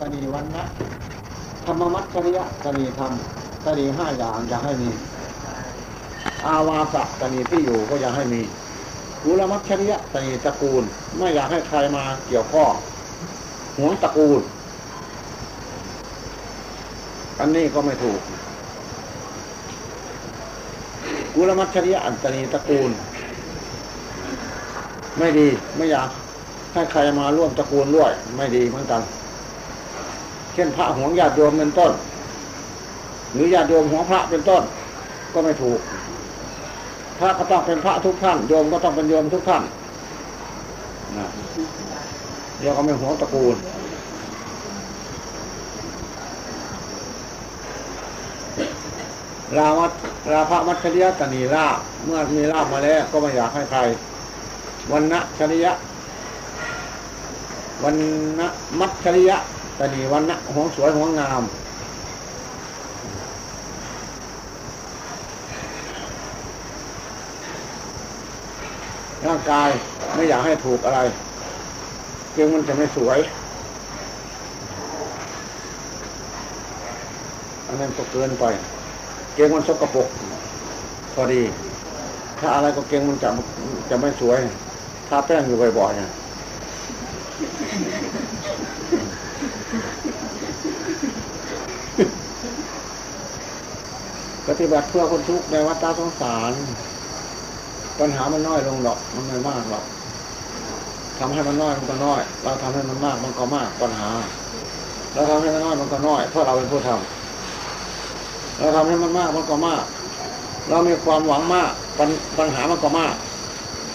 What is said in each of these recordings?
ตนีวันนะธรรมมัตจริยะตนีธรรมตนีห้าอย่างอย่าให้มี อาวาสะตนีที่อยู่ก็อย่าให้มีกุลมัชริยะตนีตระกูล ไม่อยากให้ใครมาเกี่ยวข้องหวงตระกูล อันนี้ก็ไม่ถูก กุลมัชริยะอันตนีตระกูล ไม่ดีไม่อยากให้ใครมาร่วมตระกูลด้วย ไม่ดีเหมือนกัน ช่นพระหวงญาติโยมเป็นต้น หรือญาติโยมหวงพระเป็นต้น ก็ไม่ถูก พระก็ต้องเป็นพระทุกท่านโยมก็ต้องเป็นโยมทุกท่านนะเดี๋ยวก็ไม่หวงตระกูลรามัตราพระมัชริยะตนีลาเมื่อมีลาบมาแล้ว ก็ไม่อยากให้ใครวันนะชริยะวันนะมัชริยะ ตนีวันนะหวงสวยหวงงาม ร่างกายไม่อยากให้ถูกอะไรเกงมันจะไม่สวย อันนั้นก็เกินไป เกงมันสกปรกพอดี ถ้าอะไรก็เกงมันจะจะไม่สวย ถ้าแป้งอยู่บ่อยๆเนี่ย ฏิบัติเพื่อคนทุกข์ในวัฏสงสาร ปัญหามันน้อยลงหรอก มันไม่มากหรอกทำให้มันน้อยมันก็น้อย เราทำให้มันมากมันก็มากปัญหา เราทำให้มันน้อยมันก็น้อย เพราะเราเป็นผู้ทำเราทำให้มันมากมันก็มาก เรามีความหวังมากปัญปัญหามันก็มาก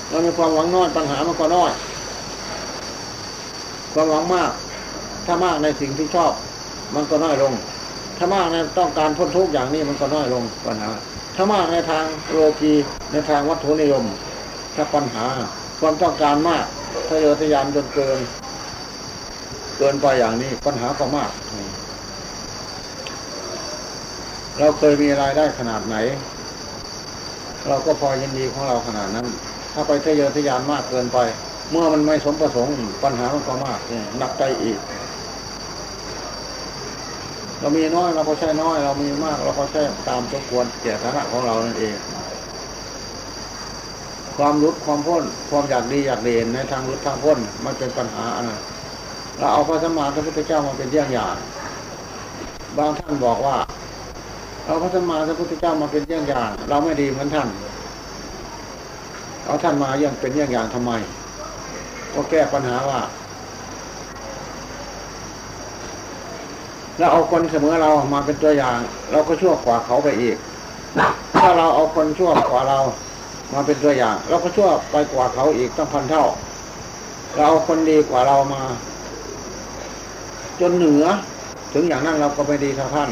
เรามีความหวังน้อยปัญหามันก็น้อย ความหวังมาก ถ้ามากในสิ่งที่ชอบ มันก็น้อยลง ถ้ามากในต้องการพ้นทุกอย่างนี้มันก็น้อยลงปัญหา ถ้ามากในทางโลกีในทางวัตถุนิยมถ้าปัญหาความต้องการมากทะเยอทะยานจนเกิน เกินไปอย่างนี้ปัญหาก็มาก เราเคยมีรายได้ขนาดไหน เราก็พอยินดีของเราขนาดนั้น ถ้าไปทะเยอทะยานมากเกินไป เมื่อมันไม่สมประสงค์ปัญหามันก็มากหนักใจอีก เรามีน้อยเราก็ใช้น้อย เรามีมาก เราก็ใช้ตามสมควรแก่ฐานะของเรานั่นเอง ความรุดความพ้นความอยากดีอยากเด่นในทางรุดทางพ้นมันเป็นปัญหาอันนั้นเราเอาพระสมมาพระพุทธเจ้ามาเป็นเยี่ยงอย่างบางท่านบอกว่าเอาพระสมมาพระพุทธเจ้ามาเป็นเยี่ยงอย่าง เราไม่ดีเหมือนท่านเอาท่านมายังเป็นเยี่ยงอย่างทำไมก็แก้ปัญหาว่า แล้วเอาคนเสมอเรามาเป็นตัวอย่าง เราก็ชั่วกว่าเขาไปอีก ถ้าเราเอาคนชั่วกว่าเรามาเป็นตัวอย่าง เราก็ชั่วไปกว่าเขาอีกตั้งพันเท่า เราเอาคนดีกว่าเรามา จนเหนือ ถึงอย่างนั้นเราก็ไม่ดีท่าท่าน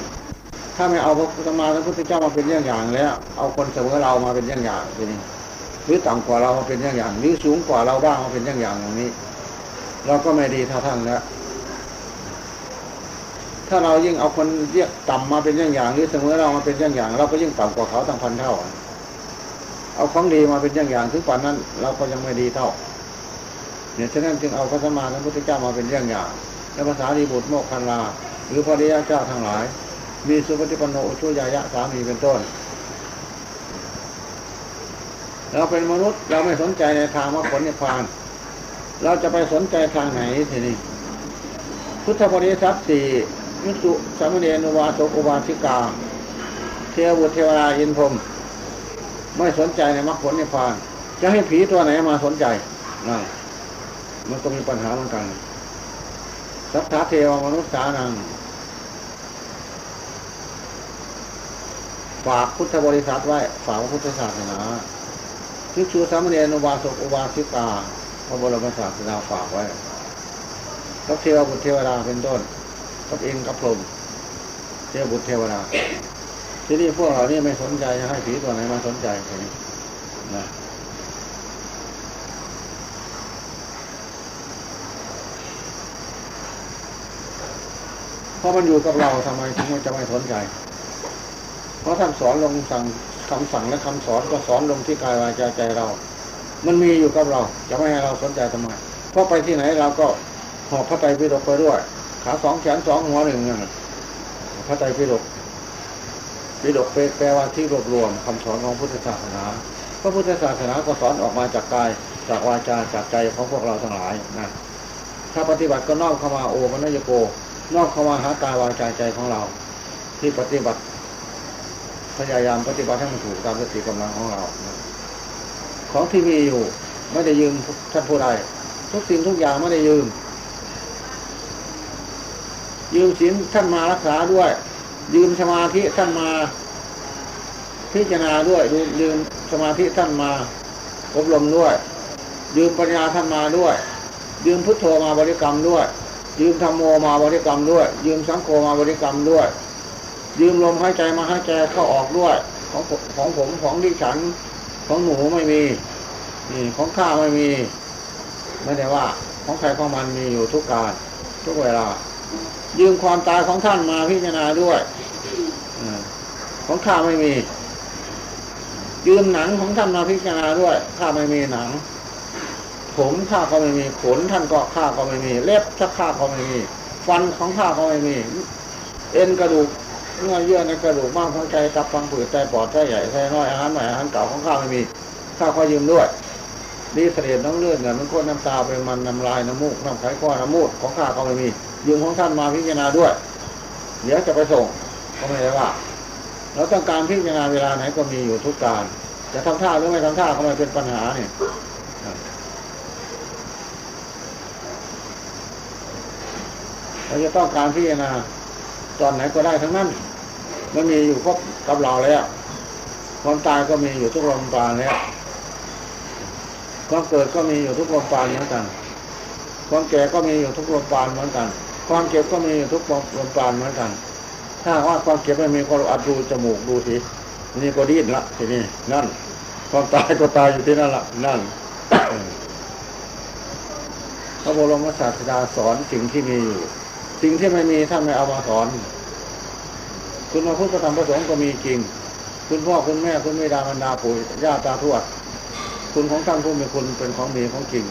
ถ้าไม่เอาพระพุทธมาพระพุทธเจ้ามาเป็นอย่างอย่างแล้ว เอาคนเสมอเรามาเป็นอย่างอย่างทีนี้หรือต่ำกว่าเรามาเป็นอย่างอย่างหรือสูงกว่าเราบ้างมาเป็นอย่างอย่างอย่างนี้ เราก็ไม่ดีท่าท่านแล้ว ถ้าเรายิ่งเอาคนเรียกต่ำมาเป็นอย่างอย่างหรือเสมอเรามาเป็นอย่างอย่าง เราก็ยิ่งต่ำกว่าเขาตั้งพันเท่า เอาของดีมาเป็นอย่างอย่างถึงป่านนั้น เราก็ยังไม่ดีเท่า เนี่ยฉะนั้นจึงเอาพระสมมาพระพุทธเจ้ามาเป็นอย่างอย่างและภาษาดีบุตรโมกขันลาหรือพระริยเจ้าทั้งหลาย มีสุปฏิปันโนชุยายะสามีเป็นต้นเราเป็นมนุษย์เราไม่สนใจในทางว่าผลนิพพาน เราจะไปสนใจทางไหนทีนี้พุทธบริษัทสี่ มิสุสามเณรวาสกอุบาสิกา เทวุเทวราอินพรมไม่สนใจในมรรคผลนิพพาน จะให้ผีตัวไหนมาสนใจนั่นมันก็มีปัญหาเหมือนกันสัทธาเทวมนุษย์สานังฝากพุทธบริษัทไว้ ฝากพุทธศาสนาทิกชูสามเณรอุบาสกอุบาสิกาพระบรมศาสนาฝากไว้กับเทวบุตรเทวดาเป็นต้น กับเองกับพรหมเทวบุตรเทวดาที่นี่พวกเรานี่ไม่สนใจจะให้ผีตัวไหนมาสนใจแค่นี้นะเพราะมันอยู่กับเราทำไมถึงมันจะไม่สนใจ เพราะท่านสอนลงสั่งคำสั่งและคำสอนก็สอนลงที่กายวาจาใจเรา มันมีอยู่กับเรา จะไม่ให้เราสนใจทำไม เพราะไปที่ไหนเราก็หอบพระไตรปิฎกไปด้วย ขาสองแขนสองหัวหนึ่งนั่นพระไตรปิฎกปิฎกแปลว่าที่รวบรวมคำสอนของพุทธศาสนา พระพุทธศาสนาก็สอนออกมาจากกาย จากวาจาจากใจของพวกเราทั้งหลายนะถ้าปฏิบัติก็นอกเข้ามาโอมนยโกนอกเข้ามาหากายวาจาใจของเรา ที่ปฏิบัติพยายามปฏิบัติให้มันถูกตามสติกำลังของเรานะของที่มีอยู่ ไม่ได้ยืมท่านผู้ใดทุกสิ่งทุกอย่างไม่ได้ยืม ยืมศีลท่านมารักษาด้วย ยืมสมาธิท่านมา พิจารณาด้วยยืมสมาธิท่านมาอบรมด้วย ยืมปัญญาท่านมาด้วย ยืมพุทโธมาบริกรรมด้วย ยืมธรรมโมมาบริกรรมด้วย ยืมสังโฆมาบริกรรมด้วย ยืมลมหายใจมาหายใจเข้าออกด้วยของของผมของดิฉันของหนูไม่มีนี่ของข้าไม่มี ไม่ได้ว่า ของใครของมันมีอยู่ทุกการทุกเวลา ยืมความตายของท่านมาพิจารณาด้วยอของข้าไม่มี ยืมหนังของท่านมาพิจารณาด้วยข้าไม่มีหนัง ผมข้าก็ไม่มีขนท่านก็ข้าก็ไม่มี เล็บถ้าข้าก็ไม่มี ฟันของข้าก็ไม่มี เอ็นกระดูกเนื้อเยื่อในกระดูกบ้างของใจตับฟังผืดใจปอดใจใหญ่ใจน้อยอาหารใหม่อาหารเก่าของข้าไม่มีข้าก็ยืมด้วยดีเสด็จน้องเลือดเงินมันก็น้ำตาเป็นมันน้ำลายน้ำมูกน้ำไข้ก้อนน้ำมูดของข้าก็ไม่มี ยืมของท่านมาพิจารณาด้วย เดี๋ยวจะไปส่งก็ไม่ได้ว่า เราต้องการพิจารณาเวลาไหนก็มีอยู่ทุกการ จะทำท่าหรือไม่ทำท่าก็ไม่เป็นปัญหาเนี่ยเราจะต้องการพิจารณาตอนไหนก็ได้ทั้งนั้น มันมีอยู่ครบกับเราแล้วความตายก็มีอยู่ทุกลมปราณแล้วความเกิดก็มีอยู่ทุกลมปราณเหมือนกัน ความแก่ก็มีอยู่ทุกลมปราณเหมือนกัน ความเก็บก็มีอยู่ทุกลมปาณเหมือนกัน ถ้าว่าความเก็บไม่มีก็อัดดูจมูกดูสินี่ก็ดิ้นละทีนี้นั่น ความตายก็ตายอยู่ที่นั่นละนั่นพระบรมศาสดาสอนสิ่งที่มีอยู่สิ่งที่ไม่มีท่านไม่เอามาสอน คุณพระพุทธธรรมประสงค์ก็มีจริง คุณพ่อคุณแม่คุณแม่ดาบรรดาปู่ย่าตาทวดคุณของท่านผู้มีคุณเป็นของมีของจริง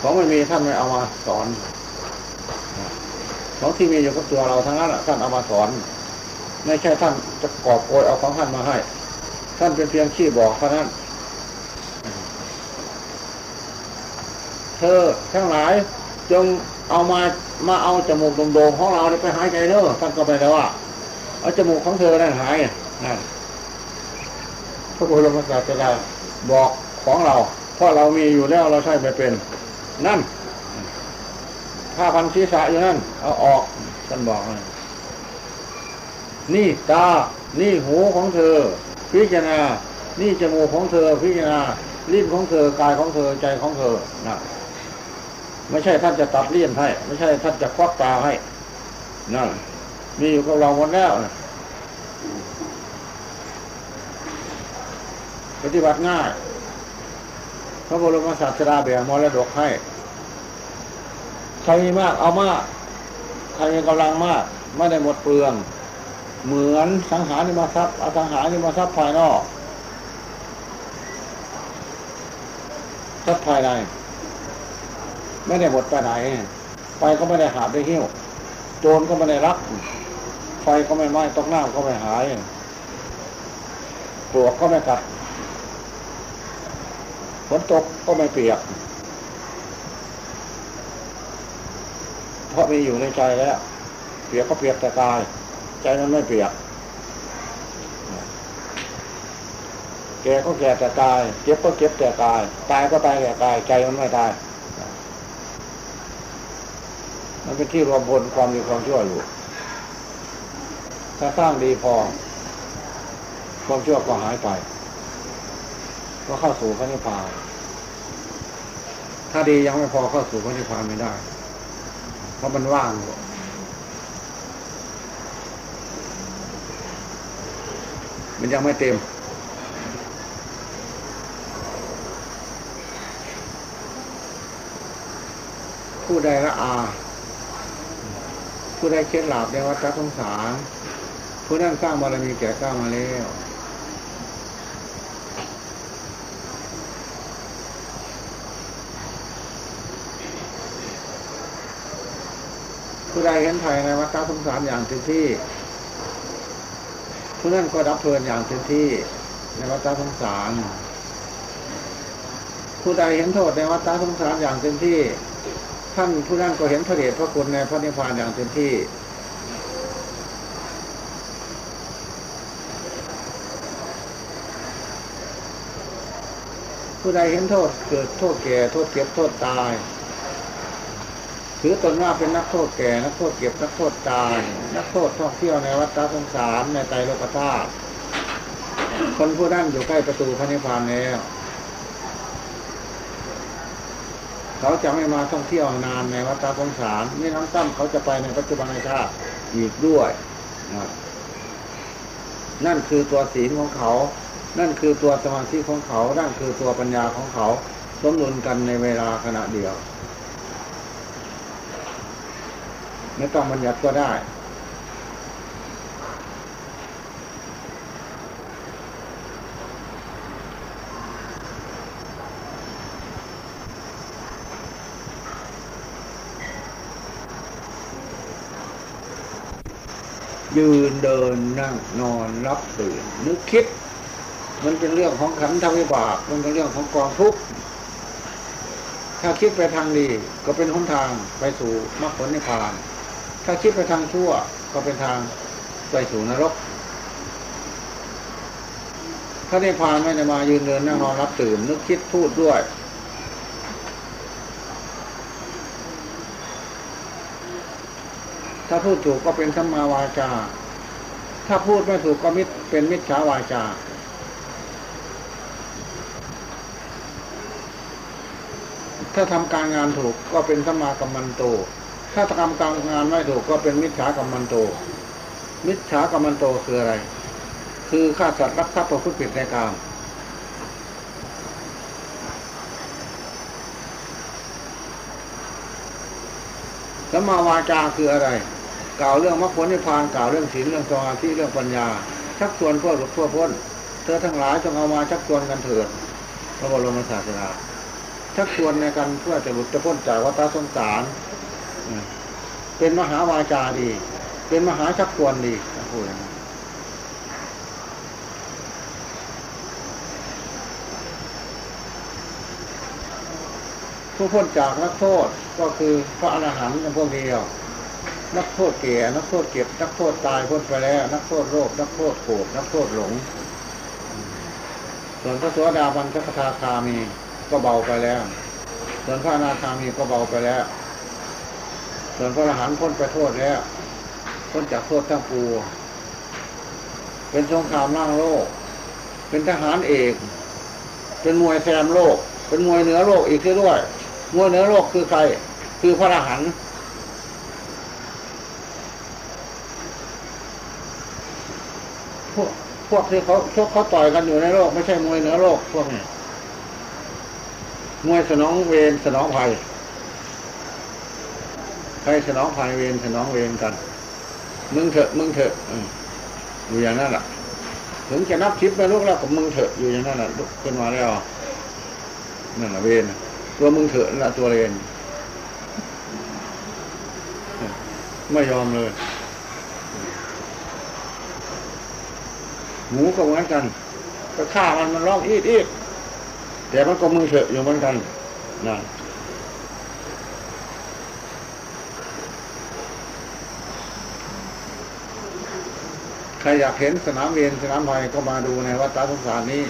ของไม่มีท่านไม่เอามาสอน ของที่มีอยู่กับตัวเราทั้งนั้นท่านเอามาสอน ไม่ใช่ท่านจะกอบโกยเอาของท่านมาให้ ท่านเป็นเพียงขี้บอกเท่านั้น เธอทั้งหลายจงเอามามาเอาจมูกโด่งๆของเราไปหายใจเนอะท่านก็ไปแล้วว่าเอาจมูกของเธอได้หายนั่นพระพุทธศาสนาบอกของเรา เพราะเรามีอยู่แล้วเราใช้ไปเป็น นั่น ผ้าพันศีรษะอยู่นั่นเอาออกท่านบอกนี่ตา นี่หูของเธอ พิจารณา นี่จมูกของเธอ พิจารณาลิ้นของเธอกายของเธอใจของเธอนะไม่ใช่ท่านจะตัดเลี่ยนให้ ไม่ใช่ท่านจะควักตาให้นั่นมีอยู่กับเราหมดแล้วนะปฏิบัติง่าย พระบรมศาสดาแบ่งมรดกให้ ใครมีมากเอามาก ใครมีกำลังมาก ไม่ได้หมดเปลือง เหมือนสังหารนิมาทรัพย์อสังหารนิมาทรัพย์ภายนอกทรัพย์ภายในไม่ได้หมดไปไหน ไปก็ไม่ได้หาได้หิ้วโจรก็ไม่ได้รัก ไฟก็ไม่ไหม้ตกน้ำก็ไม่หายปลวกก็ไม่กัดฝนตกก็ไม่เปียก เพราะมีอยู่ในใจแล้ว เปียกก็เปียกแต่กาย ใจมันไม่เปียก แก่ก็แก่แต่กาย เจ็บก็เจ็บแต่กาย ตายก็ตายแต่กาย ใจมันไม่ตาย มันเป็นที่รวมพลความดีความชั่วอยู่ ถ้าสร้างดีพอ ความชั่วก็หายไป ก็เข้าสู่พระนิพพานถ้าดียังไม่พอเข้าสู่พระนิพพานไม่ได้ เพราะมันว่าง มันยังไม่เต็ม ผู้ใดละอา ผู้ใดเคล็ดหลาบในวัฏสงสาร ผู้นั้นสร้างบารมีแก่กล้ามาแล้ว ผู้ใดเห็นภัยในวัฏสงสารอย่างเต็มที่ผู้นั้นก็รับเพลินอย่างเต็มที่ในวัฏสงสาร ผู้ใดเห็นโทษในวัฏสงสารอย่างเต็มที่ ท่านผู้นั้นก็เห็นพระเดชพระคุณในพระนิพพานอย่างเต็มที่ผู้ใดเห็นโทษเกิดโทษแก่โทษเก็บโทษตาย ถือตนว่าเป็นนักโทษแก่ นักโทษเก็บนักโทษตาย นักโทษท่องเที่ยวในวัฏสงสารในใจโลกธาตุคนผู้นั้นอยู่ใกล้ประตูพระนิพพานแล้วเขาจะไม่มาท่องเที่ยวนานในวัฏสงสารนี่น้ำซ้ำเขาจะไปในปัจจุบันชาติอีกด้วยนะนั่นคือตัวศีลของเขา นั่นคือตัวสมาธิของเขา นั่นคือตัวปัญญาของเขา สมดุลกันในเวลาขณะเดียว ไม่ต้องบัญญัติก็ได้ ยืนเดินนั่งนอนรับตื่นนึกคิด มันเป็นเรื่องของขันธวิบาก มันเป็นเรื่องของกองทุกข์ถ้าคิดไปทางดีก็เป็นหนทางไปสู่มรรคผลนิพพาน ถ้าคิดไปทางชั่วก็เป็นทางไปสู่นรกพระนิพพานไม่ได้มายืนเดินนั่งนอนรับตื่นนึกคิดพูดด้วย ถ้าพูดถูกก็เป็นสัมมาวาจา ถ้าพูดไม่ถูกก็มิเป็นมิจฉาวาจา ถ้าทำการงานถูกก็เป็นสัมมากัมมันโต ถ้าทำการงานไม่ถูกก็เป็นมิจฉากัมมันโต มิจฉากัมมันโตคืออะไร คือฆ่าสัตว์รักทรัพย์ประพฤติผิดในกามสัมมาวาจาคืออะไร กล่าวเรื่องมรรคผลนิพพานกล่าวเรื่องศีลเรื่องสมาธิเรื่องปัญญา ชักชวนเพื่อหลุดเพื่อพ้น เธอทั้งหลายจงเอามาชักชวนกันเถิดพระบรมศาสดาชักชวนในกันเพื่อจะหลุดจะพ้นจากวัฏสงสาร เป็นมหาวาจาดี เป็นมหาชักชวนดีพูดอย่างนั้นผู้พ้นจากนักโทษก็คือพระอรหันต์กันพวกเดียว นักโทษเก่นักโทษเก็บ นักโทษตายพ้นไปแล้ว นักโทษโรค นักโทษโกรธนักโทษหลง ส่วนพระสวสดาบันสักทาคามีก็เบาไปแล้ว ส่วนพระอนาคามีก็เบาไปแล้ว ส่วนพระอรหันต์พ้นไปโทษแล้วพ้นจากโทษทั้งปวงเป็นสงครามล่างโลก เป็นทหารเอก เป็นมวยแซมโลก เป็นมวยเหนือโลกอีกด้วยมวยเหนือโลกคือใคร คือพระอรหันต์พวกพวกที่เขาชกเขาต่อยกันอยู่ในโลก ไม่ใช่มวยเหนือโลกพวกนี้มวยสนองเวรสนองภัย ใครสนองภัยเวรสนองเวรกัน มึงเถอะ มึงเถอะอยู่อย่างนั้นแหละถึงจะนับทิพย์ไปลูกแล้วกับมึงเถอะอยู่อย่างนั้นแหละลุกขึ้นมาแล้วนั่นแหละเวรตัวมึงเถอะนั่นแหละตัวเวรไม่ยอมเลยหมูก็เหมือนกันก็ฆ่ามันมันร้องอีดอีดแต่มันก็มึงเถอะอยู่เหมือนกันนั่น ใครอยากเห็นสนามเวียนสนามภัยก็มาดูในวัดตาสงสารนี้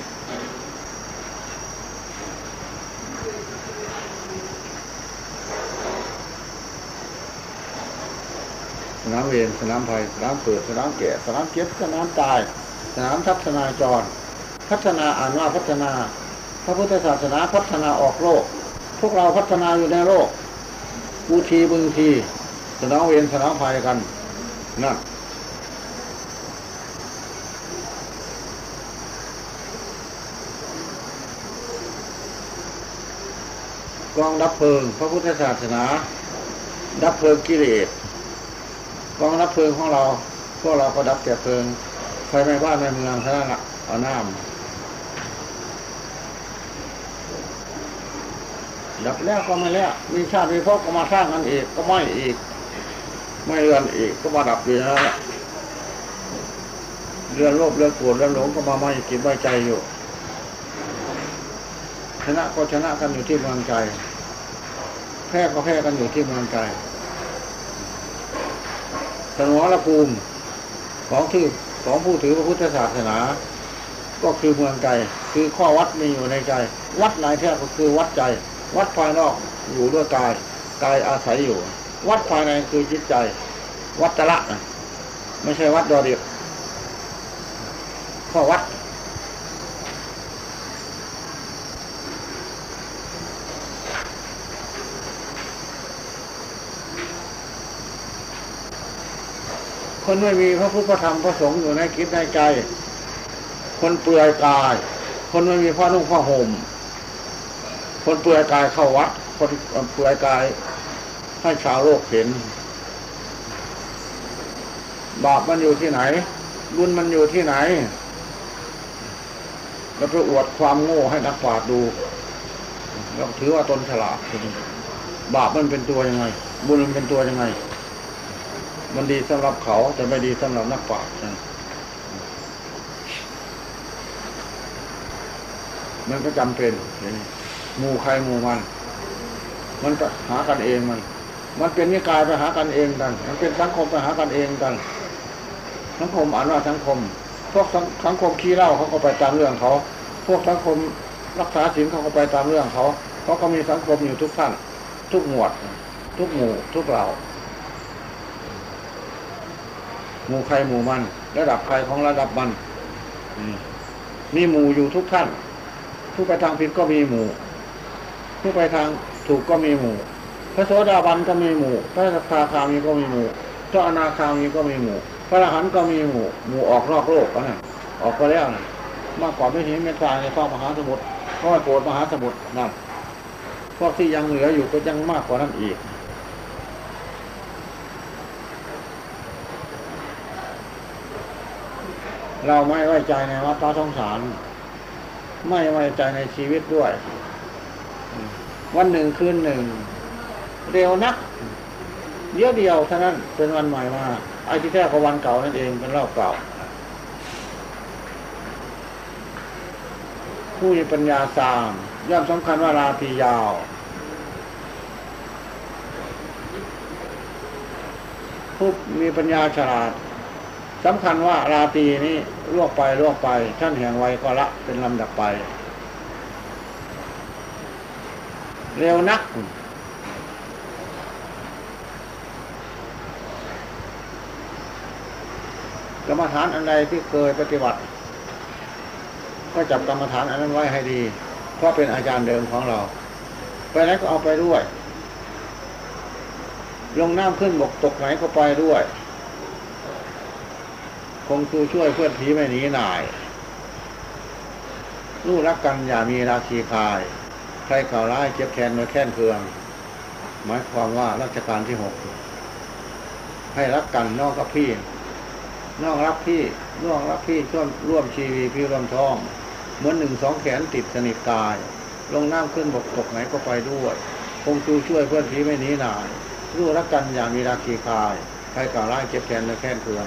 สนามเวียนสนามภัยสนามเกิดสนามแก่สนามเก็บสนามตาย สนามทัศนาจร พัฒนาอ่านว่าพัฒนา พระพุทธศาสนาพัฒนาออกโลก พวกเราพัฒนาอยู่ในโลกบูทีบึงทีสนามเวียนสนามภัยกันนั่น กองดับเพลิง พระพุทธศาสนา ดับเพลิงกิเลสกองดับเพลิงของเรา พวกเราก็ดับแต่เพลิงไฟไหม้บ้านไม้เมืองเท่านั้นละเอาน้ำดับแล้วก็ไม่แล้ว มีชาติมีพบก็มาสร้างกันอีกก็ไม่อีก ไม่เรือนอีกก็มาดับอยู่นั่นแหละเรือนโลภเรือนโกรธเรือนหลงก็มาไม่กินไม่ใจอยู่ ชนะก็ชนะกันอยู่ที่เมืองใจแพ้ก็แพ้กันอยู่ที่เมืองใจสนวรภูมิของที่ของผู้ถือพระพุทธศาสนา ก็คือเมืองใจคือข้อวัดมีอยู่ในใจ วัดไหนแท้ก็คือวัดใจ วัดภายนอกอยู่ด้วยกายกายอาศัยอยู่ วัดภายในคือจิตใจ วัดตะละนะไม่ใช่วัดดอเดียบข้อวัด คนไม่มีพระพุทธธรรมพระสงฆ์อยู่ในคิดในใจ คนเปลือยกาย คนไม่มีผ้านุ่งผ้าห่มคนเปลือยกายเข้าวัด คนเปลือยกายให้ชาวโลกเห็น บาปมันอยู่ที่ไหน บุญมันอยู่ที่ไหน แล้วไปอวดความโง่ให้นักปราชญ์ดูเราถือว่าตนฉลาดบาปมันเป็นตัวยังไง บุญมันเป็นตัวยังไง มันดีสำหรับเขาแต่ไม่ดีสำหรับนักปราชญ์มันก็จำเป็นหมู่ใครหมู่มัน มันก็หากันเองมัน มันเป็นนิกายไปหากันเองกัน มันเป็นสังคมไปหากันเองกัน สังคมอ่านว่าสังคม พวกสังคมขี้เล่าเขาก็ไปตามเรื่องเขา พวกสังคมรักษาศีลเขาก็ไปตามเรื่องเขาเขาก็มีสังคมอยู่ทุกท่าน ทุกหมวด ทุกหมู่ ทุกเหล่า หมู่ใครหมู่มัน ระดับใครของระดับมันมีหมู่อยู่ทุกท่าน ผู้ไปทางผิดก็มีหมู่ ผู้ไปทางถูกก็มีหมู่ พระโสดาบันก็มีหมู่ พระสัทธาคามีก็มีหมู่พระอนาคามีก็มีหมู่ พระอรหันต์ก็มีหมู่ หมู่ออกนอกโลกนะออกไปแล้วนะมากกว่าไม่เห็นเมตตาในฟ้ามหาสมุทรก็ไม่โปรดมหาสมุทรนั่นพวกที่ยังเหลืออยู่ก็ยังมากกว่านั้นอีก เราไม่ไว้ใจในวัฏสงสาร ไม่ไว้ใจในชีวิตด้วย วันหนึ่งคืนหนึ่ง เร็วนักเยอะเดียวเท่านั้นเป็นวันใหม่มาไอ้ที่แท้ก็วันเก่านั่นเองเป็นรอบเก่า ผู้มีปัญญาสามย่อมสำคัญว่าราตรียาวผู้มีปัญญาฉลาด สำคัญว่าราตรีนี้ล่วงไปล่วงไปท่านแห่งไวก็ละเป็นลำดับไป เร็วนัก กรรมฐานอันใดที่เคยปฏิบัติ ก็จับกรรมฐานอันนั้นไว้ให้ดี เพราะเป็นอาจารย์เดิมของเรา ไปไหนก็เอาไปด้วย ลงน้ำขึ้นบกตกไหนก็ไปด้วย คงคือช่วยเพื่อนผีไม่หนีหน่ายรู้รักกันอย่ามีราคีคาย ใครข่าวร้ายเจ็บแค้นมาแค้นเคือง หมายความว่ารัชการที่หกให้รักกันนอกกับพี่น้องรักพี่น้องรักพี่ช่วร่วมชีวีพี่ร่วมท้อง เหมือนหนึ่งสองแขนติดสนิทกาย ลงน้ำขึ้นบกตกไหนก็ไปด้วย คงจูช่วยเพื่อนพี่ไม่หนีหน่าย รู้รักกันอย่ามีราคีคาย ใครก่าวร้ายเจ็บแขนและแค้นเคือง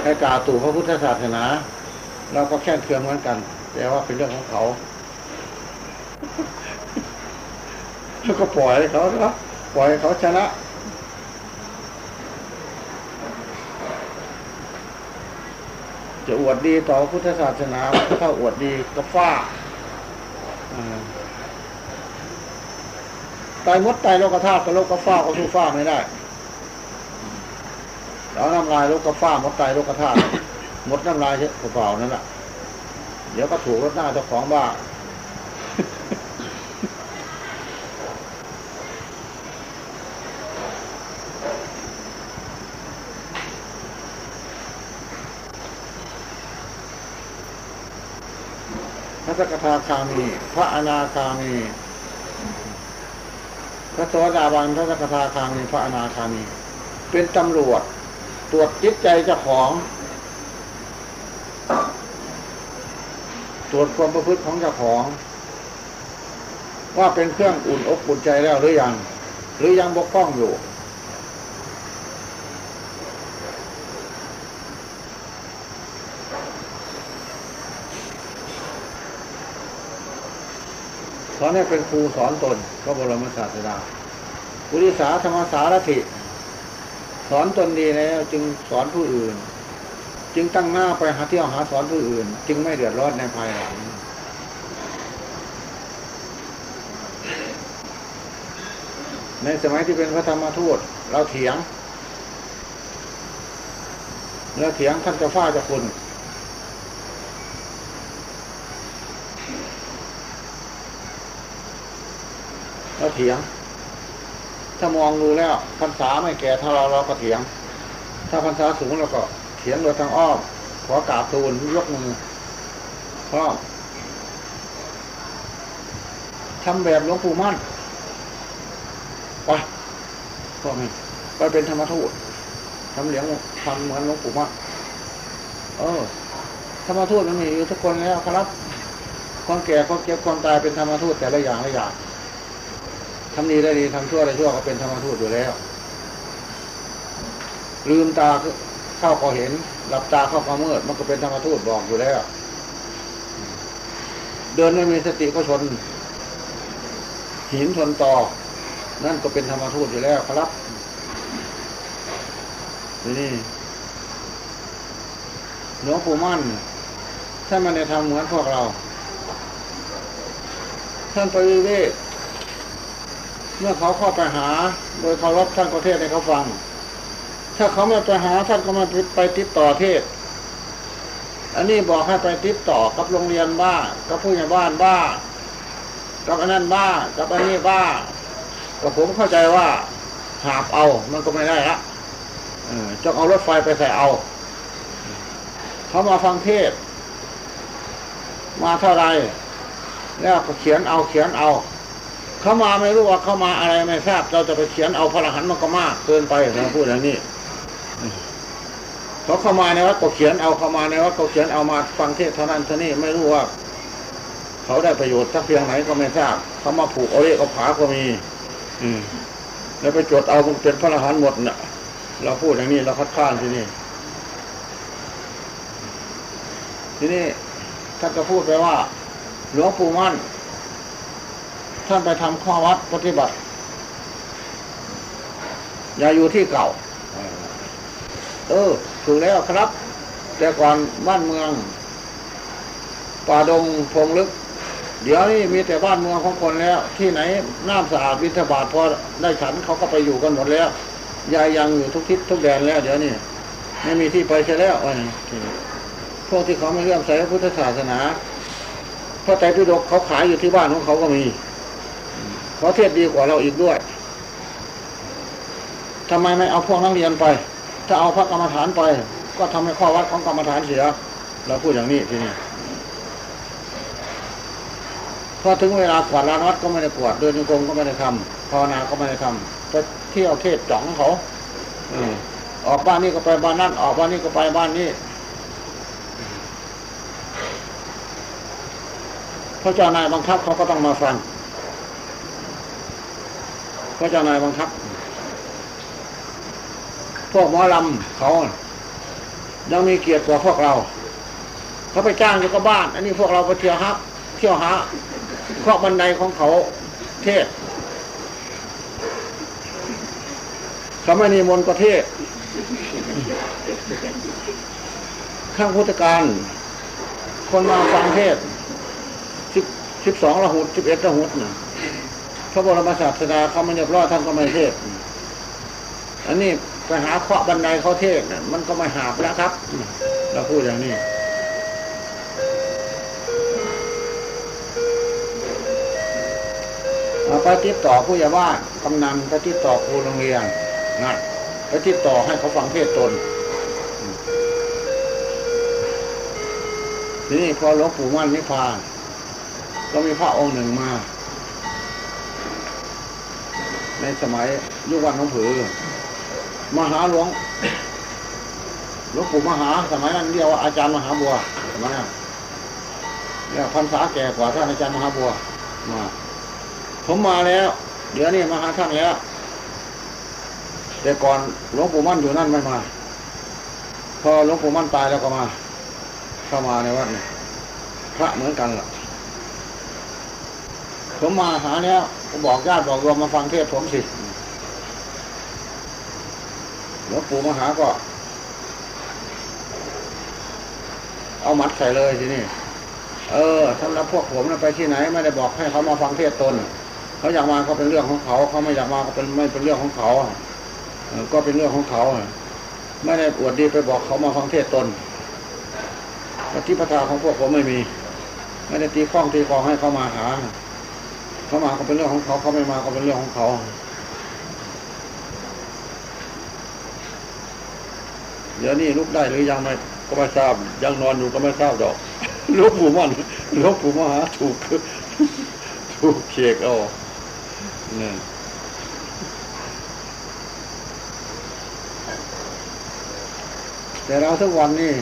ใครกล่าวตู่พระพุทธศาสนาเราก็แค้นเคืองเหมือนกัน แต่ว่าเป็นเรื่องของเขาแล้วก็ปล่อยเขาเนาะปล่อยเขาชนะจะอวดดีต่อพุทธศาสนาถ้าอวดดีก็ฟ้าตายมดตายโลกธาตุกับโลกก็ฟ้าก็สู้ฟ้าไม่ได้ แล้วน้ำลายโลกระฟ้ามดตายโลกธาตุมดน้ำลายเปล่านั่นแหละเดี๋ยวก็ถูกรถหน้าเจ้าของบ้าพระสกทาคามี พระอนาคามี พระโสดาบันพระสกทาคามี พระอนาคามี เป็นตำรวจ ตรวจจิตใจเจ้าของ ตรวจความประพฤติของเจ้าของ ว่าเป็นเครื่องอุ่นอกอุ่นใจแล้วหรือยังถรือยังบกพร่องอยู่ สอนให้เป็นครูสอนตนพระบรมศาสดาอุริสาธรรมสารถิ สอนตนดีแล้วจึงสอนผู้อื่น จึงตั้งหน้าไปหาเที่ยวหาสอนผู้อื่น จึงไม่เดือดร้อนในภายหลังในสมัยที่เป็นพระธรรมทูตเราเถียงเราเถียงท่านจะฟ้าจะคุณเราเถียง ถ้ามองดูแล้วพรรษาไม่แก่ถ้าเราเราก็เถียง ถ้าพรรษาสูงเราก็เถียงโดยทางอ้อมขอกราบทูลยกมือพร้อมทำแบบหลวงปู่มั่นไปพวกนี้ไปเป็นธรรมทูตทำเหลียงทำเหมือนหลวงปู่มั่นเออธรรมทูตมันมีอยู่ทุกคนแล้วครับ ความแก่ความเก็บความตายเป็นธรรมทูตแต่ละอย่างละอย่าง ทำดีได้ดีทำชั่วได้ชั่วก็เป็นธรรมทูตอยู่แล้ว ลืมตาเข้าก็เห็น หลับตาเข้าก็มืดมันก็เป็นธรรมทูตบอกอยู่แล้ว เดินไม่มีสติก็ชน หินชนต่อ นั่นก็เป็นธรรมทูตอยู่แล้วครับนี่หลวงปู่มั่นท่านมันได้ทำเหมือนพวกเรา ท่านไปวิเวก เมื่อเขาเข้าไปหา โดยเคารพท่านก็เทศให้เขาฟัง ถ้าเขาไม่ไปหาท่านก็มาไปติดต่อเทศ อันนี้บอกให้ไปติดต่อกับโรงเรียนบ้ากับผู้ใหญ่บ้านบ้า กับอันนั้นบ้า กับอันนี้บ้าก็ผมเข้าใจว่าหาบเอา มันก็ไม่ได้ละจะเอารถไฟไปใส่เอา เขามาฟังเทศ มาเท่าไร แล้วก็เขียนเอาเขียนเอา เขามาไม่รู้ว่าเขามาอะไรไม่ทราบ เราจะไปเขียนเอาพระรหันต์มันก็มากเกินไปนะพูดอย่างนี้เขาเข้ามาในวัดก็เขียนเอาเข้ามาในวัดก็เขียนเอามาฟังเทศเท่านั้นเท่านี้ไม่รู้ว่า เขาได้ประโยชน์สักเพียงไหนก็ไม่ทราบ เขามาผูกเอาเลขเอาผาก็มี อืม แล้วไปจดเอาเป็นพระรหันต์หมดเนะ่ะ เราพูดอย่างนี้เราคัดค้านที่นี่ที่นี้ท่านก็พูดไปว่า หลวงปู่มั่น ท่านไปทำข้อวัดปฏิบัติ อย่าอยู่ที่เก่า เออถูกแล้วครับ แต่ก่อนบ้านเมือง ป่าดงพงลึก เดี๋ยวนี้มีแต่บ้านเมืองของคนแล้ว ที่ไหนน้ำสะอาดวิทบาทพอได้ฉันเขาก็ไปอยู่กันหมดแล้วยายยังอยู่ทุกทิศทุกแดนแล้ว เดี๋ยวนี้ไม่มีที่ไปใช่แล้วพวกที่เขาไม่เลื่อมใสพระพุทธศาสนาพระไตรปิฎกเขาขายอยู่ที่บ้านของเขาก็มี เขาเทศดีกว่าเราอีกด้วยทำไมไม่เอาพวกนักเรียนไป ถ้าเอาพระกรรมฐานไป ก็ทำให้ข้อวัดของกรรมฐานเสียเราพูดอย่างนี้ทีนี้พอถึงเวลากวาดลานวัดก็ไม่ได้กวาดเดินจงกรมก็ไม่ได้ทำภาวนาก็ไม่ได้ทำไปเที่ยวเทศจ่องเขาออกบ้านนี้ก็ไปบ้านนั่นออกบ้านนี้ก็ไปบ้านนี้พระเจ้านายบังคับเขาก็ต้องมาฟัง พระเจ้านายบังคับ พวกหมอลำเขายังมีเกียรติกว่าพวกเรา เขาไปจ้างอยู่กับบ้าน อันนี้พวกเราไปเที่ยวฮักเที่ยวหาข้อบันไดของเขาเทศเขาไม่นิมนต์ประเทศข้างพุทธการ คนมาฟังเทศสิบสิบสองระหุดสิบเอ็ดระหุดนะ พระบรมศาสดาเขาไม่เรียบร้อยท่านก็ไม่เทศ อันนี้ไปหาเคาะบันไดเขาเทศนะมันก็ไม่หาบแล้วครับ เราพูดอย่างนี้ไปติดต่อผู้ใหญ่บ้านกำนันไปติดต่อครูโรงเรียนนั่นไปติดต่อให้เขาฟังเทศตน ทีนี้พอหลวงปู่มั่นนิพพาน ก็มีพระองค์หนึ่งมา ในสมัยยุควันน้องผือ มหาหลวงหลวงปู่มหา สมัยนั้นเรียกว่าอาจารย์มหาบัวสมัยนั้นเรียกพรรษาแก่กว่าท่านอาจารย์มหาบัวมา ผมมาแล้ว เดี๋ยวนี้มาหาท่านแล้ว แต่ก่อนหลวงปู่มั่นอยู่นั่นไม่มา พอหลวงปู่มั่นตายแล้วก็มา เข้ามาในวัดนี่พระเหมือนกันล่ะ ผมมาหาเนี้ย ผมบอกญาติบอกรวมมาฟังเทศผมสิหลวงปู่มาหาก็ เอามัดใส่เลยทีนี่เออสำหรับพวกผมนะไปที่ไหน ไม่ได้บอกให้เขามาฟังเทศตนเขาอยากมาก็เป็นเรื่องของเขาเขาไม่อยากมาก็เป็นไม่เป็นเรื่องของเขาก็เป็นเรื่องของเขาไม่ได้อวดดีไปบอกเขามาฟังเทศตนปฏิปทาของพวกผมไม่มี ไม่ได้ตีข้องตีกองให้เขามาหา เขามาก็เป็นเรื่องของเขาเขาไม่มาก็เป็นเรื่องของเขาเดี๋ยวนี้ลุกได้หรือยังไม่ก็ไม่ทราบ ยังนอนอยู่ก็ไม่ทราบดอกลูกปู่มันลูกปู่มหาถูกถูกเชกเอาเนี่ยแต่เราทุกวันนี้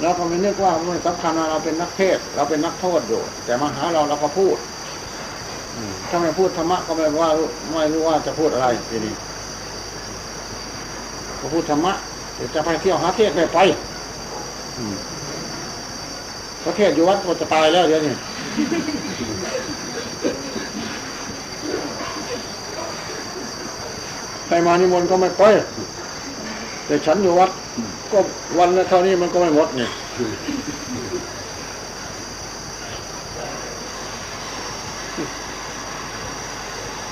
เราก็ไม่นึกว่ามันสำคัญว่าเราเป็นนักเทศ เราเป็นนักโทษอยู่ แต่มาหาเราเราก็พูด ถ้าไม่พูดธรรมะก็ไม่ว่าไม่รู้ว่าจะพูดอะไรทีนี้ก็พูดธรรมะเดี๋ยวจะไปเที่ยวหาเทศไม่ไปประเทศอยู่วัดก็จะตายแล้วเดี๋ยวนี้ใครมานิมนต์ก็ไม่ไปแต่ฉันอยู่วัด ก็วันละเท่านี้มันก็ไม่หมดเนี่ย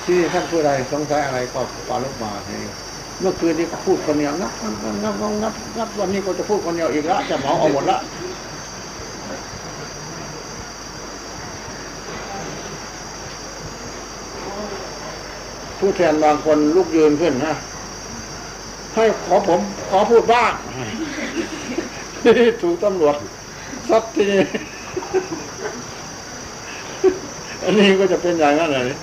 ที่ท่านผู้ใดสงสัยอะไรก็ปาลุกมาเมื่อคืนนี้ก็พูดคนเดียวนับนับนับนับนับวันนี้ก็จะพูดคนเดียวอีกละจะเหมาเอาหมดละผู้แทนบางคนลุกยืนขึ้นนะให้ขอผมขอพูดบ้างถูกตำรวจซัดทีนี้อันนี้ก็จะเป็นอย่างนั้นเลย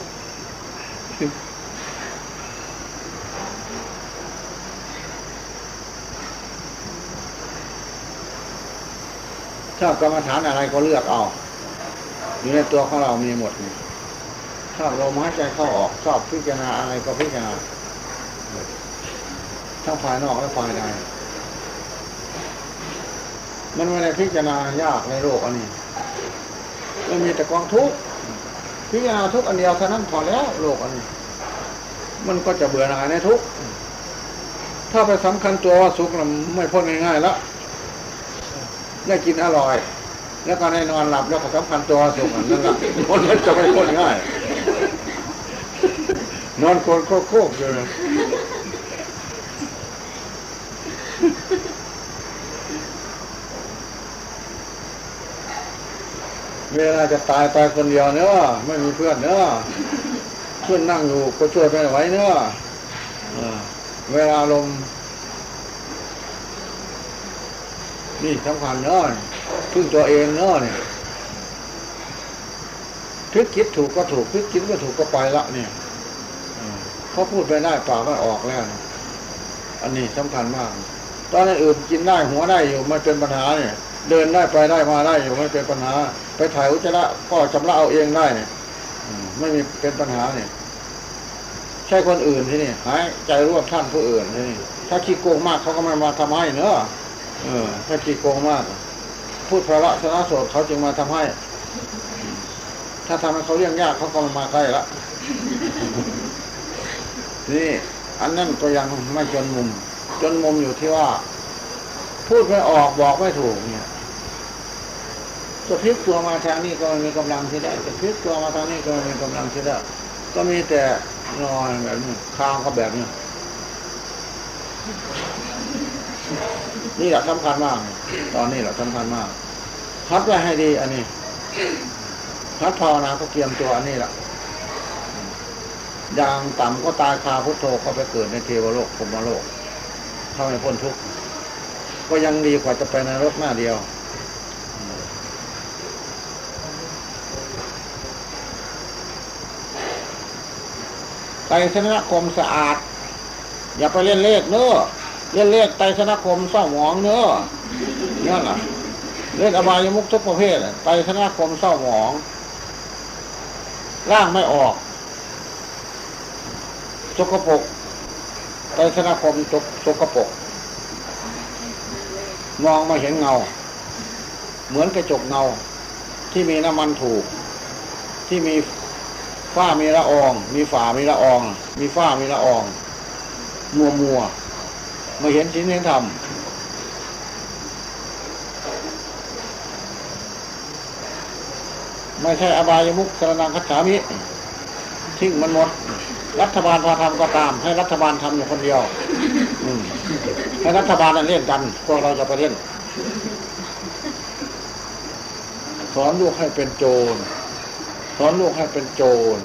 ชอบกรรมฐานอะไรก็เลือกเอา อยู่ในตัวของเรามีหมดชอบลมหายใจเข้าออกชอบพิจารณาอะไรก็พิจารณาทั้งภายนอกและภายใน มันไม่ได้พิจารณายากในโลกอันนี้มันมีแต่กองทุกข์ พิจารณาทุกอันเดียวเท่านั้นพอแล้วโลกอันนี้ มันก็จะเบื่อหน่ายในทุกถ้าไปสำคัญตัวว่าสุขมันไม่พ้นง่ายๆแล้วได้กินอร่อย แล้วก็ได้นอนหลับแล้วก็สำคัญตัวสุขนั่นแหละมันจะไม่พ้นง่าย นอนคนโคกๆเลย เวลาจะตายไปคนเดียวเนอะไม่มีเพื่อนเนอะเพื่อนนั่งอยู่ก็ช่วยไม่ไหวเนอะเวลาลมนี่สำคัญเนอะพึ่งตัวเองเนอะเนี่ยพลิกคิดถูกก็ถูกพลิกคิดก็ถูกก็ไปละเนี่ยเขาพูดไปได้ปากก็ออกแล้วอันนี้สำคัญมาก ตอนนั้นอื่นกินได้หัวได้อยู่ไม่เป็นปัญหาเนี่ย เดินได้ไปได้มาได้อยู่ไม่เป็นปัญหา ไปถ่ายอุจจาระก็ชำระเอาเองได้เนี่ยไม่มีเป็นปัญหาเนี่ย ใช่คนอื่นที่นี่หายใจร่วมท่านผู้อื่นที่นี่ถ้าขี้โกงมากเขาก็ไม่มาทำให้เนอะเออ ถ้าขี้โกงมาก พูดพระละสนะโสดเขาจึงมาทำให้ ถ้าทำให้เขาเลี้ยงยากเขาก็ไม่มาใกล้ละนี่อันนั้นก็ยังไม่จนมุม จนมุมอยู่ที่ว่า พูดไม่ออกบอกไม่ถูกเนี่ย จะพลิกตัวมาทางนี้ก็มีกำลังที่ได้จะพลิกตัวมาทางนี้ก็มีกำลังที่ได้ก็มีแต่นอนแบบนี้คางก็แบบนี้นี่แหละสำคัญมาก ตอนนี้แหละสำคัญมากพัดไว้ให้ดี อันนี้พัดภาวนาก็เตรียมตัวอันนี้แหละอย่างต่ำก็ตายคาพุทโธก็ไปเกิดในเทวโลกพรมโลกถ้าไม่พ้นทุกข์ก็ยังดีกว่าจะไปในรถหน้าเดียว ตชนะคมสะอาด อย่าไปเล่นเลขเนอะเล่นเลขไตชนะคมเศร้าหมองเนอะนั่นแหละเล่นอบายมุกทุกประเภทไตชนะคมเศร้าหมอง ร่างไม่ออกสกปรกไตสนาคมจกสกปรกมองมาเห็นเงา เหมือนกระจกเงา ที่มีน้ำมันถูก ที่มี ฝ้ามีละออง มีฝ่ามีละออง มีฝ้ามีละออง มัวมัวมาเห็นชิ้นเห็นธรรมไม่ใช่อบายมุกสรนังคัจฉามิทิ้งมันหมด รัฐบาลพาทำก็ตาม ให้รัฐบาลทำอยู่คนเดียวให้รัฐบาลนั่นเล่นกันพวกเราจะไปเล่นสอนลูกให้เป็นโจร อนลูกให้เป็นโจร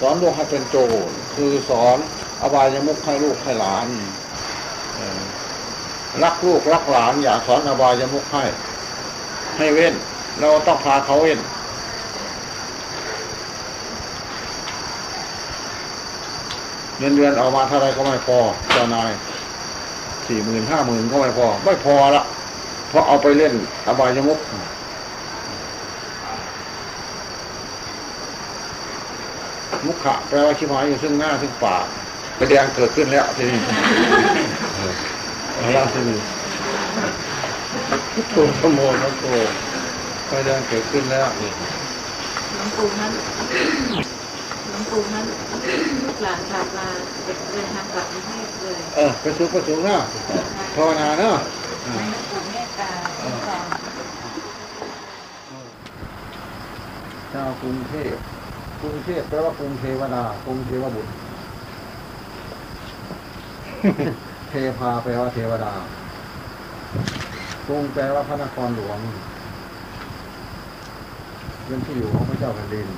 สอนลูกให้เป็นโจร คือสอนอบายมุกให้ลูกให้หลานรักลูกรักหลาน อย่าสอนอบายมุกให้ ให้เว้น เราต้องพาเขาเว้นเงินเดือนออกมาเท่าไรก็ไม่พอเจ้านายสี่หมื่นห้าหมื่นก็ไม่พอ ไม่พอละเพราะเอาไปเล่นอบายมุก ขะแปลว่าชิมหายอยู่ซึ่งหน้าซึ่งปากกระเดียงเกิดขึ้นแล้วทีนี้เอาละทีนี้ตัวขโมยแล้วโตกระเดียงเกิดขึ้นแล้วนี่หลวงปู่นั้นหลวงปู่นั้นลูกหลานกลับมาเดินทางกลับกรุงเทพเลย เออไปสุขไปสูงเนาะภาวนาเนาะให้หลวงปู่เมตตาคุ้มครองชาวกรุงเทพ กรุงเทพแปลว่ากรุงเทวดากรุงเทวบุตรเทพาแปลว่าเทวดากรุงแปลว่าพระนครหลวงเป็นที่อยู่ของพระเจ้าแผ่นดิน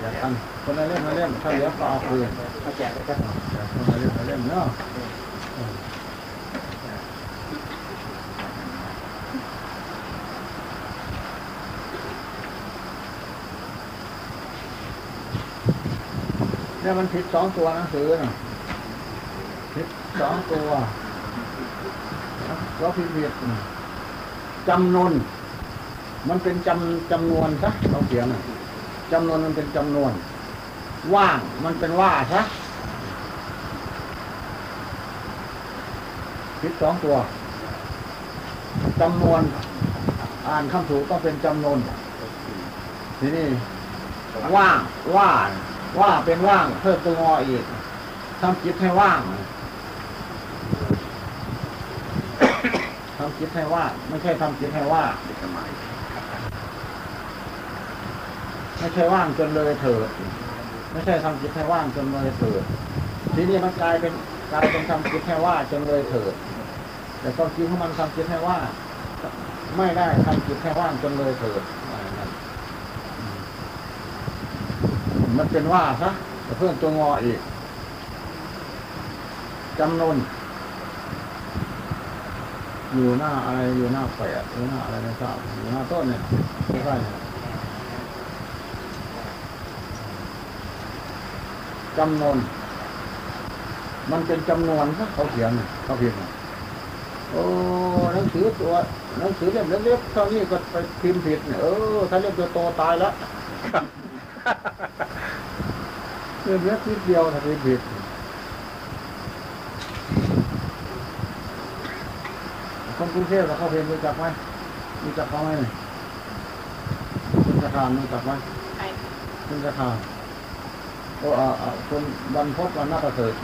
อย่าทันคนละเล่มละเล่มถ้าเหลือก็เอาคืนมาแจกไปกันคนละเล่มละเล่มเนาะ เนี่ยมันผิดสองตัวหนังสือน่ะผิดสองตัวเราผิดผิดจำนวนมันเป็นจำจำนวนซะเราเขียนน่ะจำนวนมันเป็นจำนวน ว่างมันเป็นว่าซะผิดสองตัวจำนวน อ่านคำถูกต้องเป็นจำนวนทีนี้ว่างว่า ว่าเป็นว่างเพิ่มตัวงออีกทำจิตให้ว่างทำจิตให้ว่างไม่ใช่ทำจิตให้ว่างไม่ใช่ว่างจนเลยเถิด ไม่ใช่ทำจิตให้ว่างจนเลยเถิดทีนี้มันกลายเป็นกลายเป็นทำจิตให้ว่างจนเลยเถิด แต่ความจริงของมันทำจิตให้ว่างไม่ได้ทำจิตให้ว่างจนเลยเถิดว่าอย่างนั้นอืม มันเป็นว่าซะเพิ่มตัวงออีกจำนวนอยู่หน้าอะไรอยู่หน้าแปดอยู่หน้าอะไรไม่ทราบอยู่หน้าต้นเนี่ยไม่ใช่จำนวนมันเป็นจำนวนนะเขาเขียนเขาพิมพ์น่ะโอ้หนังสือตัวหนังสือเล่มเล็กๆเท่านี้ก็ไปพิมพ์ผิดเนี่ยเออถ้าเล่มตัวโตตายแล้ว เล่มเล็กนิดเดียวถ้าพิมพ์ผิดคนกรุงเทพเราเข้าเพิมพ์รู้จักไหมรู้จักเขาไหมคุณจะทานรู้จักไหมคุณจะทานโอ้อ่าคนบรรพตวันนัประเสริฐ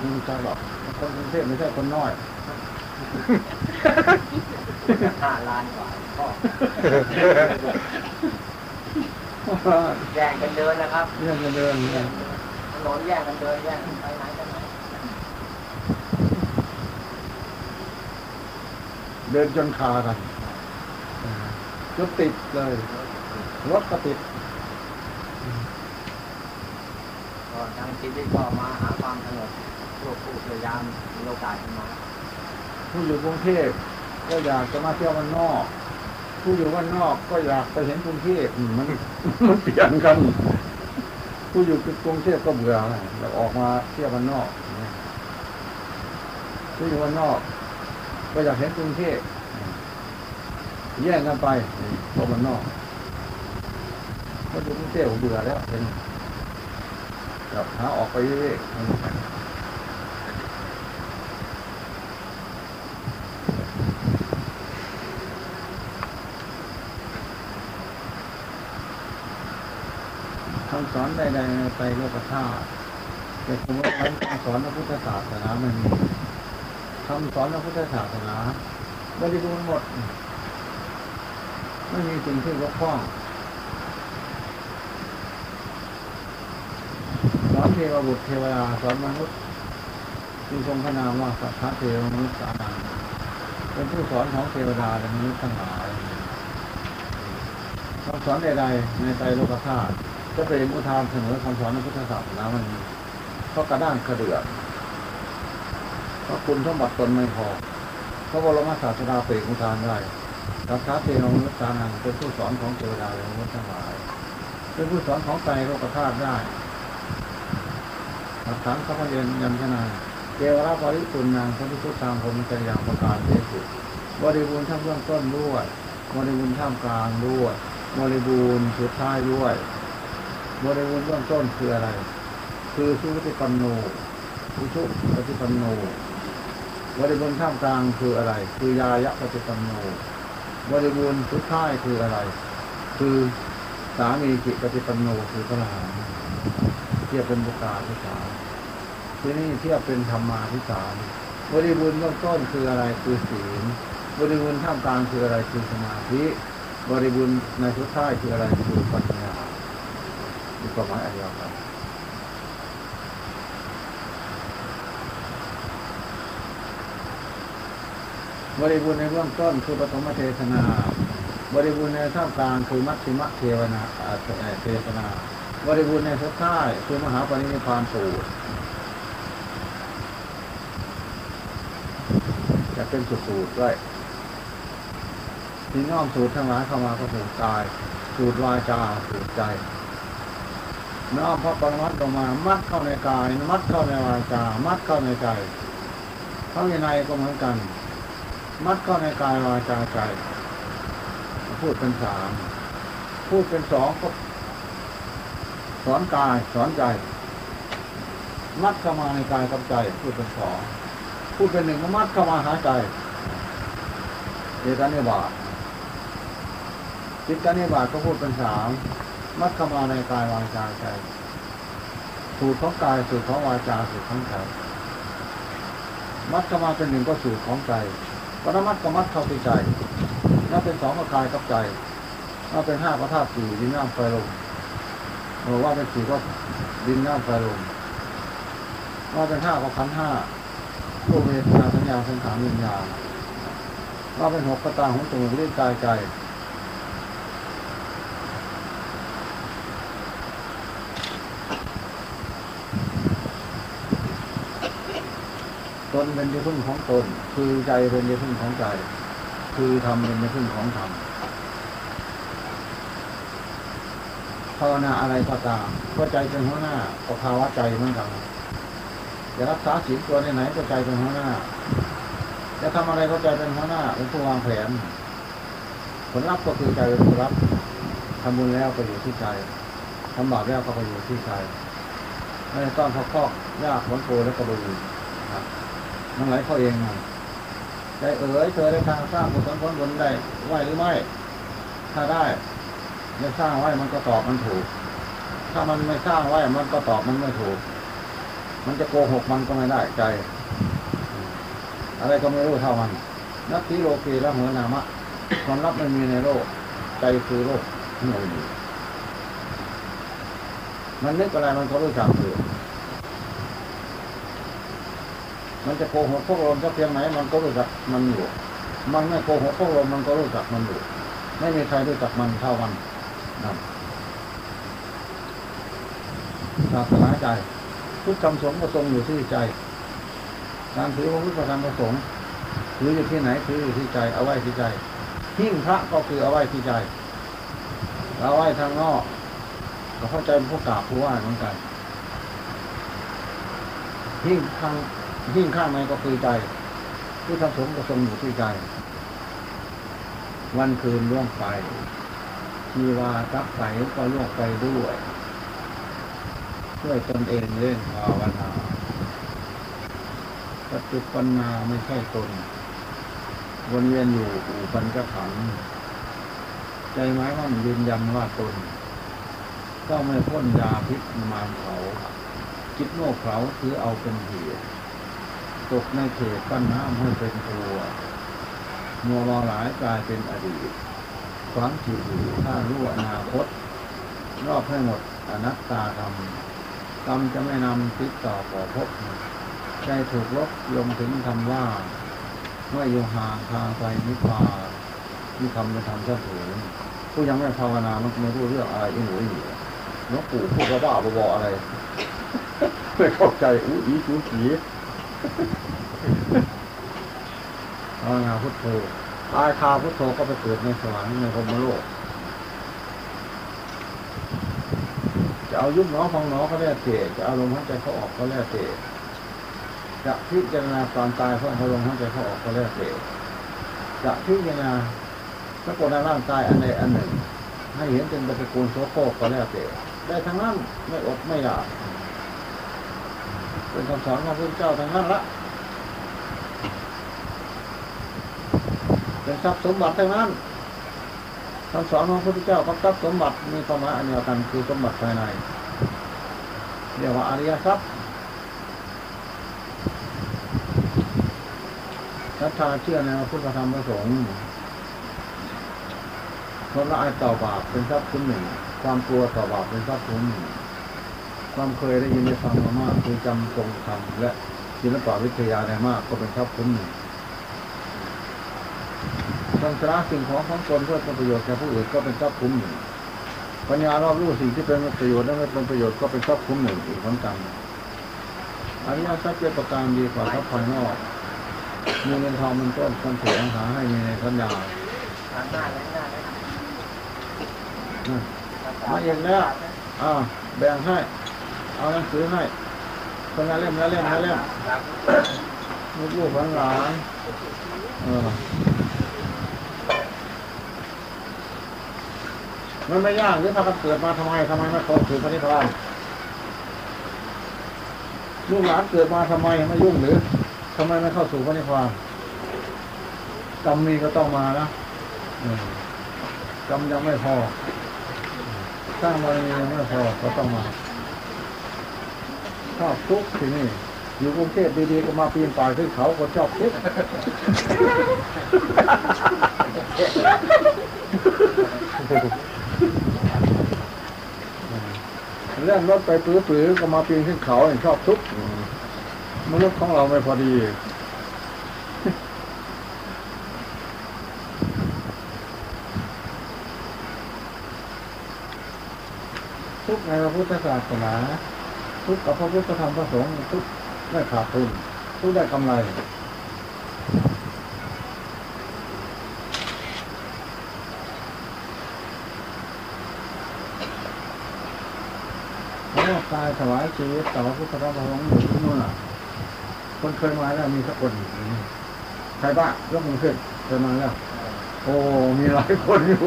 รู้จักหรอกคนกรุงเทพไม่ใช่คนน้อยห้าล้านกว่าก็ แย่งกันเดินนะครับ เรื่องจะเดินเนี่ยถนนแย่งกันเดินแย่งกันไปไหนกันไหนเดินจนคากันรถติดเลย รถก็ติดก็ทางชีวิตก็มาหาความสงบพวกผู้พยายามมีโอกาสขึ้นมาผู้อยู่กรุงเทพก็อยากจะมาเที่ยววันนอก ผู้อยู่วันนอกก็อยากไปเห็นกรุงเทพอืมมันมันเปลี่ยนกัน ผู้อยู่กรุงเทพก็เบื่อไงอยากออกมาเที่ยววันนอกผู้อยู่วันนอก ก็อยากเห็นกรุงเทพแย่งกันไปเพราะวันนอกก็ดูกรุงเทพผมเบื่อแล้วเป็นกับหาออกไปเรื่อยๆคำสอน ใดๆในไตรโลกธาตุแต่สมมติคำสอนพระพุทธศาสนาไมันมีคำสอนพระพุทธศาสนาบริบูรณ์หมด ไม่มีสิ่งที่บกพร่องสอนเทวบุตรเทวดาสอนมนุษย์ที่ทรงพระนามว่าสัพพะเทวมนุษย์สานังเป็นผู้สอนของเทวดาและมนุษย์ทั้งหลายคำสอนใดๆในไตรโลกธาตุ จะเป็นอุทานเสมอคำสอนในพุทธศาสนามันเพราะกระด้างกระเดือดเพราะคุณสมบัติตนไม่พอพระบรมศาสดาเปรกอุทานได้สัพพะเทวมนุษย์สานังเป็นผู้สอนของเทวดาและมนุษย์ทั้งหลายเป็นผู้สอนของไตรโลกธาตุได้หลักฐานข้าพเจ้ายันชนาเจวราปริสุนนางพระพุทธางผมจะอย่างประการเทสุบริบูรณ์ทั้งเบื้องต้นด้วยบริบูรณ์ท่ามกลางด้วยบริบูรณ์สุดท้ายด้วย บริบูรณ์เบื้องต้นคืออะไร คือสุปฏิปันโนสุชุปฏิปันโน บริบูรณ์ท่ามกลางคืออะไร คือยายะปฏิปันโน บริบูรณ์สุดท้ายคืออะไร คือสามีจิปฏิปันโนคือพระอรหันต์เทียบเป็นบุกาที่สาที่นี่เทียบเป็นธรรมาที่สาบริบูรณ์เบื้องต้นคืออะไรคือศีลบริบูรณ์ท่ามกลางคืออะไรคือสมาธิ บริบูรณ์ในสุดท้ายคืออะไรคือปัญญา ความหมายอันเดียวกันบริบูรณ์ในเบื้องต้นคือปฐมเทศนา บริบูรณ์ในท่ามกลางคือมัชฌิมเทวนาเทศนา บริบูรณ์ในสุดท้ายคือมหาปรินิพานสูตรจะเป็นสุดสูตรด้วยที่น้อมสูตรทั้งหลายเข้ามาก็สูตรกาย สูตรวาจาสูตรใจ น้อมพระปรมัตถ์ลงมา มัดเข้าในกาย มัดเข้าในวาจา มัดเข้าในใจข้างในก็เหมือนกัน มัดเข้าในกายวาจาใจ พูดเป็นสาม พูดเป็นสองก็สอนกายสอนใจ มัดเข้ามาในกายกับใจ พูดเป็นสองพูดเป็นหนึ่งก็มัดเข้ามาหาใจเอตานิบาตจิตตานิบาตก็พูดเป็นสาม มัดเข้ามาในกายวาจาใจสูตรของกายสูตรของวาจาสูตรของใจมัดเข้ามาเป็นหนึ่งก็สูตรของใจปรมัดก็มัดเข้าที่ใจถ้าเป็นสองก็กายกับใจถ้าเป็นห้าก็ธาตุสี่ดินน้ำไฟลมบอกว่าเป็นสี่ก็ดินน้ำไฟลมว่าเป็นห้าก็ขันห้ารูปเวทนาสัญญาสังขารวิญญาณว่าเป็นหกก็ตาหูจมูกลิ้นกายใจ ตนเป็นที่พึ่งของตน คือใจเป็นที่พึ่งของใจ คือธรรมเป็นที่พึ่งของธรรมภาวนาอะไรก็ตามก็ใจเป็นหัวหน้าก็ภาวะใจเหมือนกันจะรักษาศีลตัวไหนก็ใจเป็นหัวหน้าจะทำอะไรก็ใจเป็นหัวหน้าเป็นผู้วางแผน ผลลัพธ์ก็คือใจเป็นผู้รับทำบุญแล้วก็อยู่ที่ใจทำบาปแล้วก็ไปอยู่ที่ใจไม่ต้องพอกพอกยากผลโกและกระดูครับ มันไหลเข้าเองมันใจเอ๋ยเธอได้ทางสร้างผลผลผลได้ไหวหรือไม่ ถ้าได้ไม่สร้างไว้มันก็ตอบมันถูก ถ้ามันไม่สร้างไว้มันก็ตอบมันไม่ถูก มันจะโกหกมันก็ไม่ได้ใจ อะไรก็ไม่รู้เท่ามัน นักทีโลกีและหัวนามะความลับไม่มีในโลก ใจคือโลกหน่วยมันนึกอะไรมันก็รู้จักอยู่ มันจะโกหกพวกลมสักเพียงไหนมันก็รู้จักมันอยู่ มันไม่โกหกพวกลมมันก็รู้จักมันอยู่ ไม่มีใครรู้จักมันเท่ามันนั่นศาสนาใจพุทธคำสงฆ์ประสงอยู่ที่ใจ การถือพระพุทธธรรมประสงค์ถืออยู่ที่ไหนถืออยู่ที่ใจเอาไว้ที่ใจหิ้งพระก็คือเอาไว้ที่ใจเอาไว้ทางนอกก็เข้าใจผู้กราบผู้ไหว้เหมือนกันหิ้งข้าง หิ้งข้างในก็คือใจพุทธสงฆ์ประสงค์อยู่ที่ใจ วันคืนล่วงไปมีวาตักใสก็ล่วงไปด้วยช่วยตนเองเล่นภาวนาปัจจุบันนาไม่ใช่ตน วนเวียนอยู่อู่ปันกระขันใจไม้ว่ามันยืนยันว่าตน ก็ไม่พ้นยาพิษมารเขาจิตโง่เขาถือเอาเป็นเหตุ ตกในเขตปั้นน้ำให้เป็นตัวมัวมองหลายกลายเป็นอดีตความจิตอยู่ถ้ารู้อนาคต รอบให้หมดอนัตตาธรรมกรรมจะไม่นำติดต่อก่อพบใจถูกลบลงถึงคำว่าเมื่ออยู่ห่างทางไปนิพพานนี่คำเป็นธรรมชั้นสูงผู้ยังไม่ภาวนามันไม่รู้เรื่องอะไรอีหนูอีหนูหลวงปู่พูดว่าบ้าบออะไรไม่เข้าใจอู้อีจูขี ภาวนาพุทโธตายคาพุทโธก็ไปเกิดในสวรรค์ในพรมโลก จะเอายุบหนอพองหนอก็แล้วแต่จะเอาลมหายใจเข้าออกก็แล้วแต่จะพิจารณาความตายเพราะเอาลมหายใจเข้าออกก็แล้วแต่จะพิจารณาสกุลร่างกายอันใดอันหนึ่ง ให้เห็นเป็นปฏิกูลโสโครกก็แล้วแต่ได้ทั้งนั้นไม่อดไม่อยาก เป็นคำสอนของพระเจ้าทั้งนั้นละเป็นทรัพย์สมบัติทั้งนั้นคำสอนของพระพุทธเจ้ากับทรัพย์สมบัติมีความหมายอันเดียวกันคือสมบัติภายในเรียกว่าอริยทรัพย์ศรัทธาเชื่อในพระพุทธธรรมพระสงฆ์ความละอายต่อบาปเป็นทรัพย์คุณหนึ่ง ความกลัวต่อบาปเป็นทรัพย์คุณหนึ่ง ความเคยได้ยินได้ฟังมามากคือจำทรงธรรมและศิลปวิทยาได้มากก็เป็นทรัพย์คุณหนึ่งสังสาระสิ่งของของตนเพื่อเป็นประโยชน์แก่ผู้อื่นก็เป็นทรัพย์คุ้มหนึ่งปัญญารอบรู้สิ่งที่เป็นประโยชน์และไม่เป็นประโยชน์ก็เป็นทรัพย์คุ้มหนึ่งอีกเหมือนกันอริยทรัพย์เจ็ดประการดีกว่าทรัพย์ภายนอกมีเงินทองเป็นต้นคนเสียหาให้มีในสัญญาหันหน้าเลยหน้าเลยนั่นมาเองแล้วอ่าแบ่งให้ เอาหนังสือให้คนละเล่มละเล่มละเล่มครับลูกลูกหลานเออมันไม่ยากหรือพากันเกิดมาทำไมทำไมไม่เข้าถึงพระนิพพานลูกหลานเกิดมาทำไมไม่ยุ่งหรือทำไมไม่เข้าสู่พระนิพพานกรรมมีก็ต้องมานะกรรมยังไม่พอสร้างบารมียังไม่พอก็ต้องมา ชอบทุกข์ที่นี่อยู่กรุงเทพดีๆก็มาปีนป่ายขึ้นเขาก็ชอบทุกข์เรื่องรถไปปื้อๆก็มาปีนขึ้นเขาเห็นชอบทุกข์มนุษย์ของเราไม่พอดีทุกในพระพุทธศาสนา ทุกข์กับพระพุทธธรรมพระสงฆ์ทุกข์ได้ขาดทุนทุกข์ได้กำไร เพราะว่าตายถวายชีวิตต่อพระพุทธธรรมพระสงฆ์อยู่ที่นู่นน่ะ คนเคยมาแล้วมีสักคนอยู่นี่ใครบ้างยกมือขึ้นเคยมาแล้ว โอ้ มีหลายคนอยู่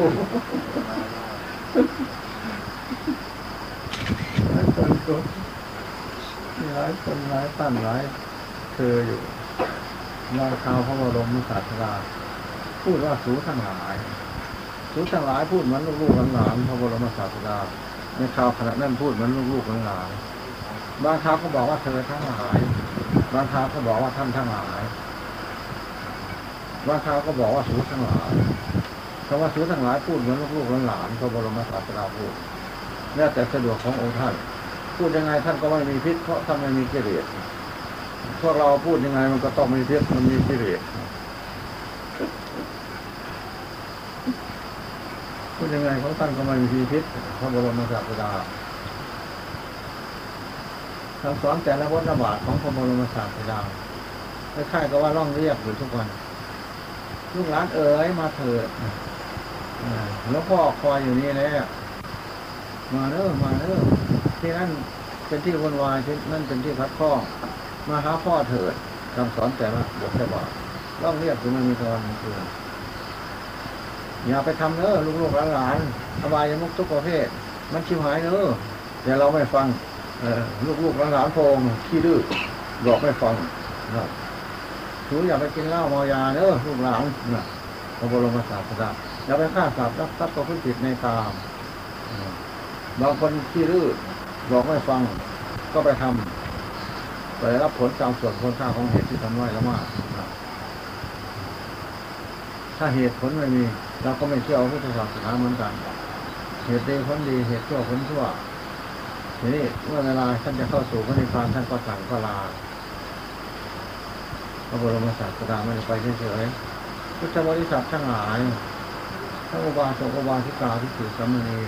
หลายคนก็มี หลายคนหลายท่านหลายเธออยู่มาข่าวพระบรมศาสดาพูดว่าสูทั้งหลาย สูทั้งหลายพูดเหมือนลูกหลานพระบรมศาสดาในข่าวขณะนั้นพูดเหมือนลูกหลานบางคราวก็บอกว่าเธอทั้งหลายบางคราวก็บอกว่าท่านทั้งหลายบางคราวก็บอกว่าสูทั้งหลายคำว่าสูทั้งหลายพูดเหมือนลูกหลานพระบรมศาสดาพูดแล้วแต่สะดวกขององค์ท่าน พูดยังไงท่านก็ไม่มีพิษเพราะท่านไม่มีกิเลสพวกเราพูดยังไงมันก็ต้องมีพิษมันมีกิเลสพูดยังไงเของท่านก็ไม่มีพิษพระบรมศาสดาคำสอนแต่ละวัฏบาทของพระบรมศาสดาคล้ายๆกับว่าร่องเรียบอยู่ทุกวันลูกหลานเอ๋ยมาเถิดอ่าหลวพ่อคอยอยู่นี่แหละมาเด้อมาเด้อ ที่นั่นเป็นที่วุ่นวายที่นั่นเป็นที่พัดข้องมาหาพ่อเถิดคำสอนแต่ละบทแต่ว่าล่องเรียบคือมันมีตอนมันคืออย่าไปทำเนอลูกๆหลานๆอบายมุกทุกประเภท มันชิวหายเนอแต่เราไม่ฟังลูกๆหลานๆโพงขี้ดื้อบอกไม่ฟังนะถืออย่าไปกินเหล้าเมายาเนอลูกหลานนะพระบรมศาสดาอย่าไปฆ่าสัตว์รักทรัพย์ประพฤติผิดในกามบางคนขี้ดื้อ บอกไม่ฟังก็ไปทำไปรับผลตามส่วนคนค่าของเหตุที่ทำไว้แล้วมากถ้าเหตุผลไม่มีเราก็ไม่เชื่อพุทธศาสนาเหมือนกัน เหตุดีผลดีเหตุชั่วผลชั่วทีนี้เมื่อเวลาท่านจะเข้าสู่พระนิพพานท่านก็สั่งก็ลาพระบรมศาสดาไม่ได้ไปเฉยๆพุทธบริษัททั้งหลายทั้งอุบาสกอุบาสิกาที่ถือสัมมณี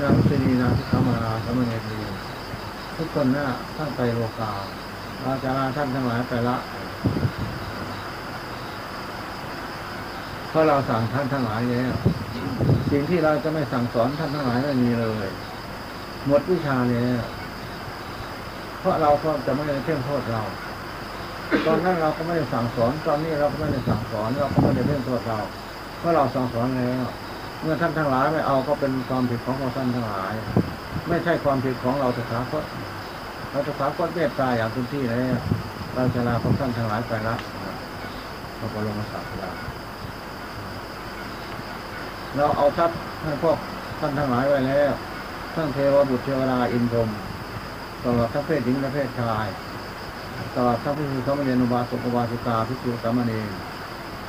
นางสินีนางทิคามานาสมณีดีทุกคนหน้าท่านไปโลกาอาจารย์ท่านทั้งหลายไปละเพราะเราสั่งท่านทั้งหลายแล้วสิ่งที่เราจะไม่สั่งสอนท่านทั้งหลายไม่มีเลย หมดวิชาแล้วเพราะเราก็จะไม่ได้เพ่งโทษเรา ตอนนั้นเราก็ไม่ได้สั่งสอน ตอนนี้เราก็ไม่ได้สั่งสอนเราก็ไม่ได้เพ่งโทษเรา เพราะเราสั่งสอนแล้ว เมื่อท่านทั้งหลายไม่เอาก็เป็นความผิดของเราท่านทั้งหลาย ไม่ใช่ความผิดของเราตถาคตเราตถาคตเมตตาอย่างเต็มที่แล้วเราจะลาของท่านทั้งหลายไปละพระบรมศาสดาเราเอาทรัพย์ให้พวกท่านทั้งหลายไว้แล้วทั้งเทวบุตรเทวดาอินทรมตลอดทั้งเพศหญิงและเพศชายตลอดทั้งพิสุสามเณรอุบาสกอุบาสิกาพิสุสามเณร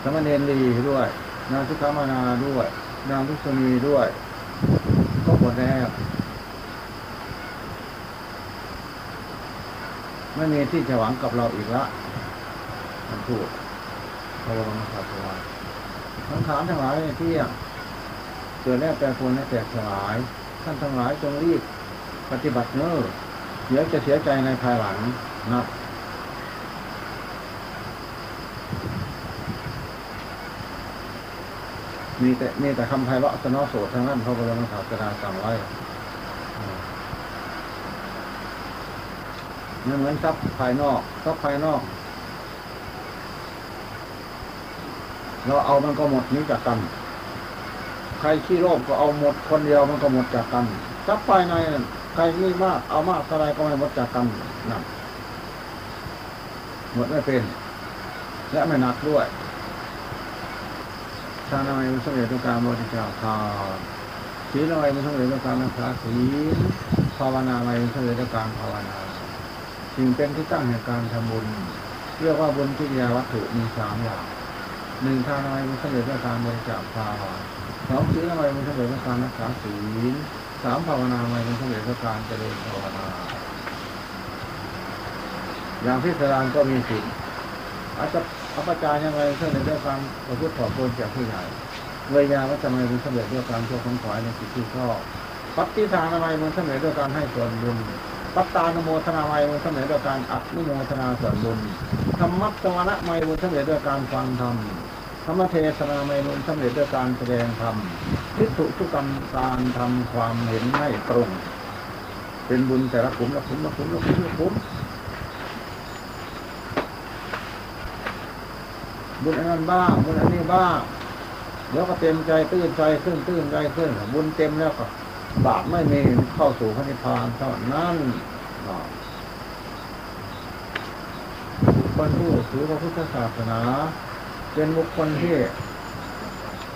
สามเณรีด้วยนางสุขามานาด้วย นางพิษุณีด้วยก็หมดแล้วไม่มีที่จะหวังกับเราอีกละท่านพูดพระบรมศาสดาทั้งขานทั้งหลายเที่ยงเกิดแล้วแปรปรวนและแตกสลาย ท่านทั้งหลายจงรีบปฏิบัติเนอเดี๋ยวจะเสียใจในภายหลังนะ มีแต่มีแต่คำไพเราะสนอโสดทั้งนั้นพระบรมศาสดาสั่งไว้ไม่เหมือนทรัพย์ภายนอกทรัพย์ภายนอก เราเอามันก็หมดนี้จากกันใครขี้โลภก็เอาหมดคนเดียวมันก็หมดจากกันทรัพย์ภายในนั่นใครมีมากเอามากเท่าไรก็ไม่หมดจากกันนั่นหมดไม่เป็น และไม่หนักด้วย ทานอะไรมันสำเร็จด้วยการบริจาคทานศีลอะไรมันสำเร็จด้วยการรักษาศีลภาวนาอะไรมันสำเร็จด้วยการภาวนาสิ่งเป็นที่ตั้งแห่งการทำบุญเรียกว่าบุญที่ยาวัตถุมีสามอย่างหนึ่งทานอะไรมันสำเร็จด้วยการบริจาคทานสองศีลอะไรมันสำเร็จด้วยการรักษาศีลสามภาวนาอะไรมันสำเร็จด้วยการเจริญภาวนา อย่างพิสดารก็มีสิท ธิ์อาจจะปจารย์ยังไงสำเร็จด้วยการประพฤติถอดตนจากผู้ใหญ่เวยาวัจจะไมมันสำเร็จด้วยการช่วยคนขวายในสิ่งที่ชอบปัตติทานอะไรมันสำเร็จด้วยการให้ส่วนบุญปัตตานโมทนาไมมันสำเร็จด้วยการอันุโมทนาส่วนบุญธรรมัตสวนะไมมันสำเร็จด้วยการฟังธรรมธรรมเทศนาไมมันสำเร็จด้วยการแสดงธรรมทิฏฐุทุกกรรมการทำความเห็นให้ตรง เป็นบุญแต่ละขุมละขุมละขุมละขุมละขุม บุญอันนั้นบ้างบุญอันนี้บ้างเดี๋ยวก็เต็มใจตื้นใจขึ้นตื้นใจขึ้นบุญเต็มแล้วก็บาปไม่มีเข้าสู่พระนิพพานเท่านั้นบุคคลผู้ถือพระพุทธศาสนา เป็นบุคคลที่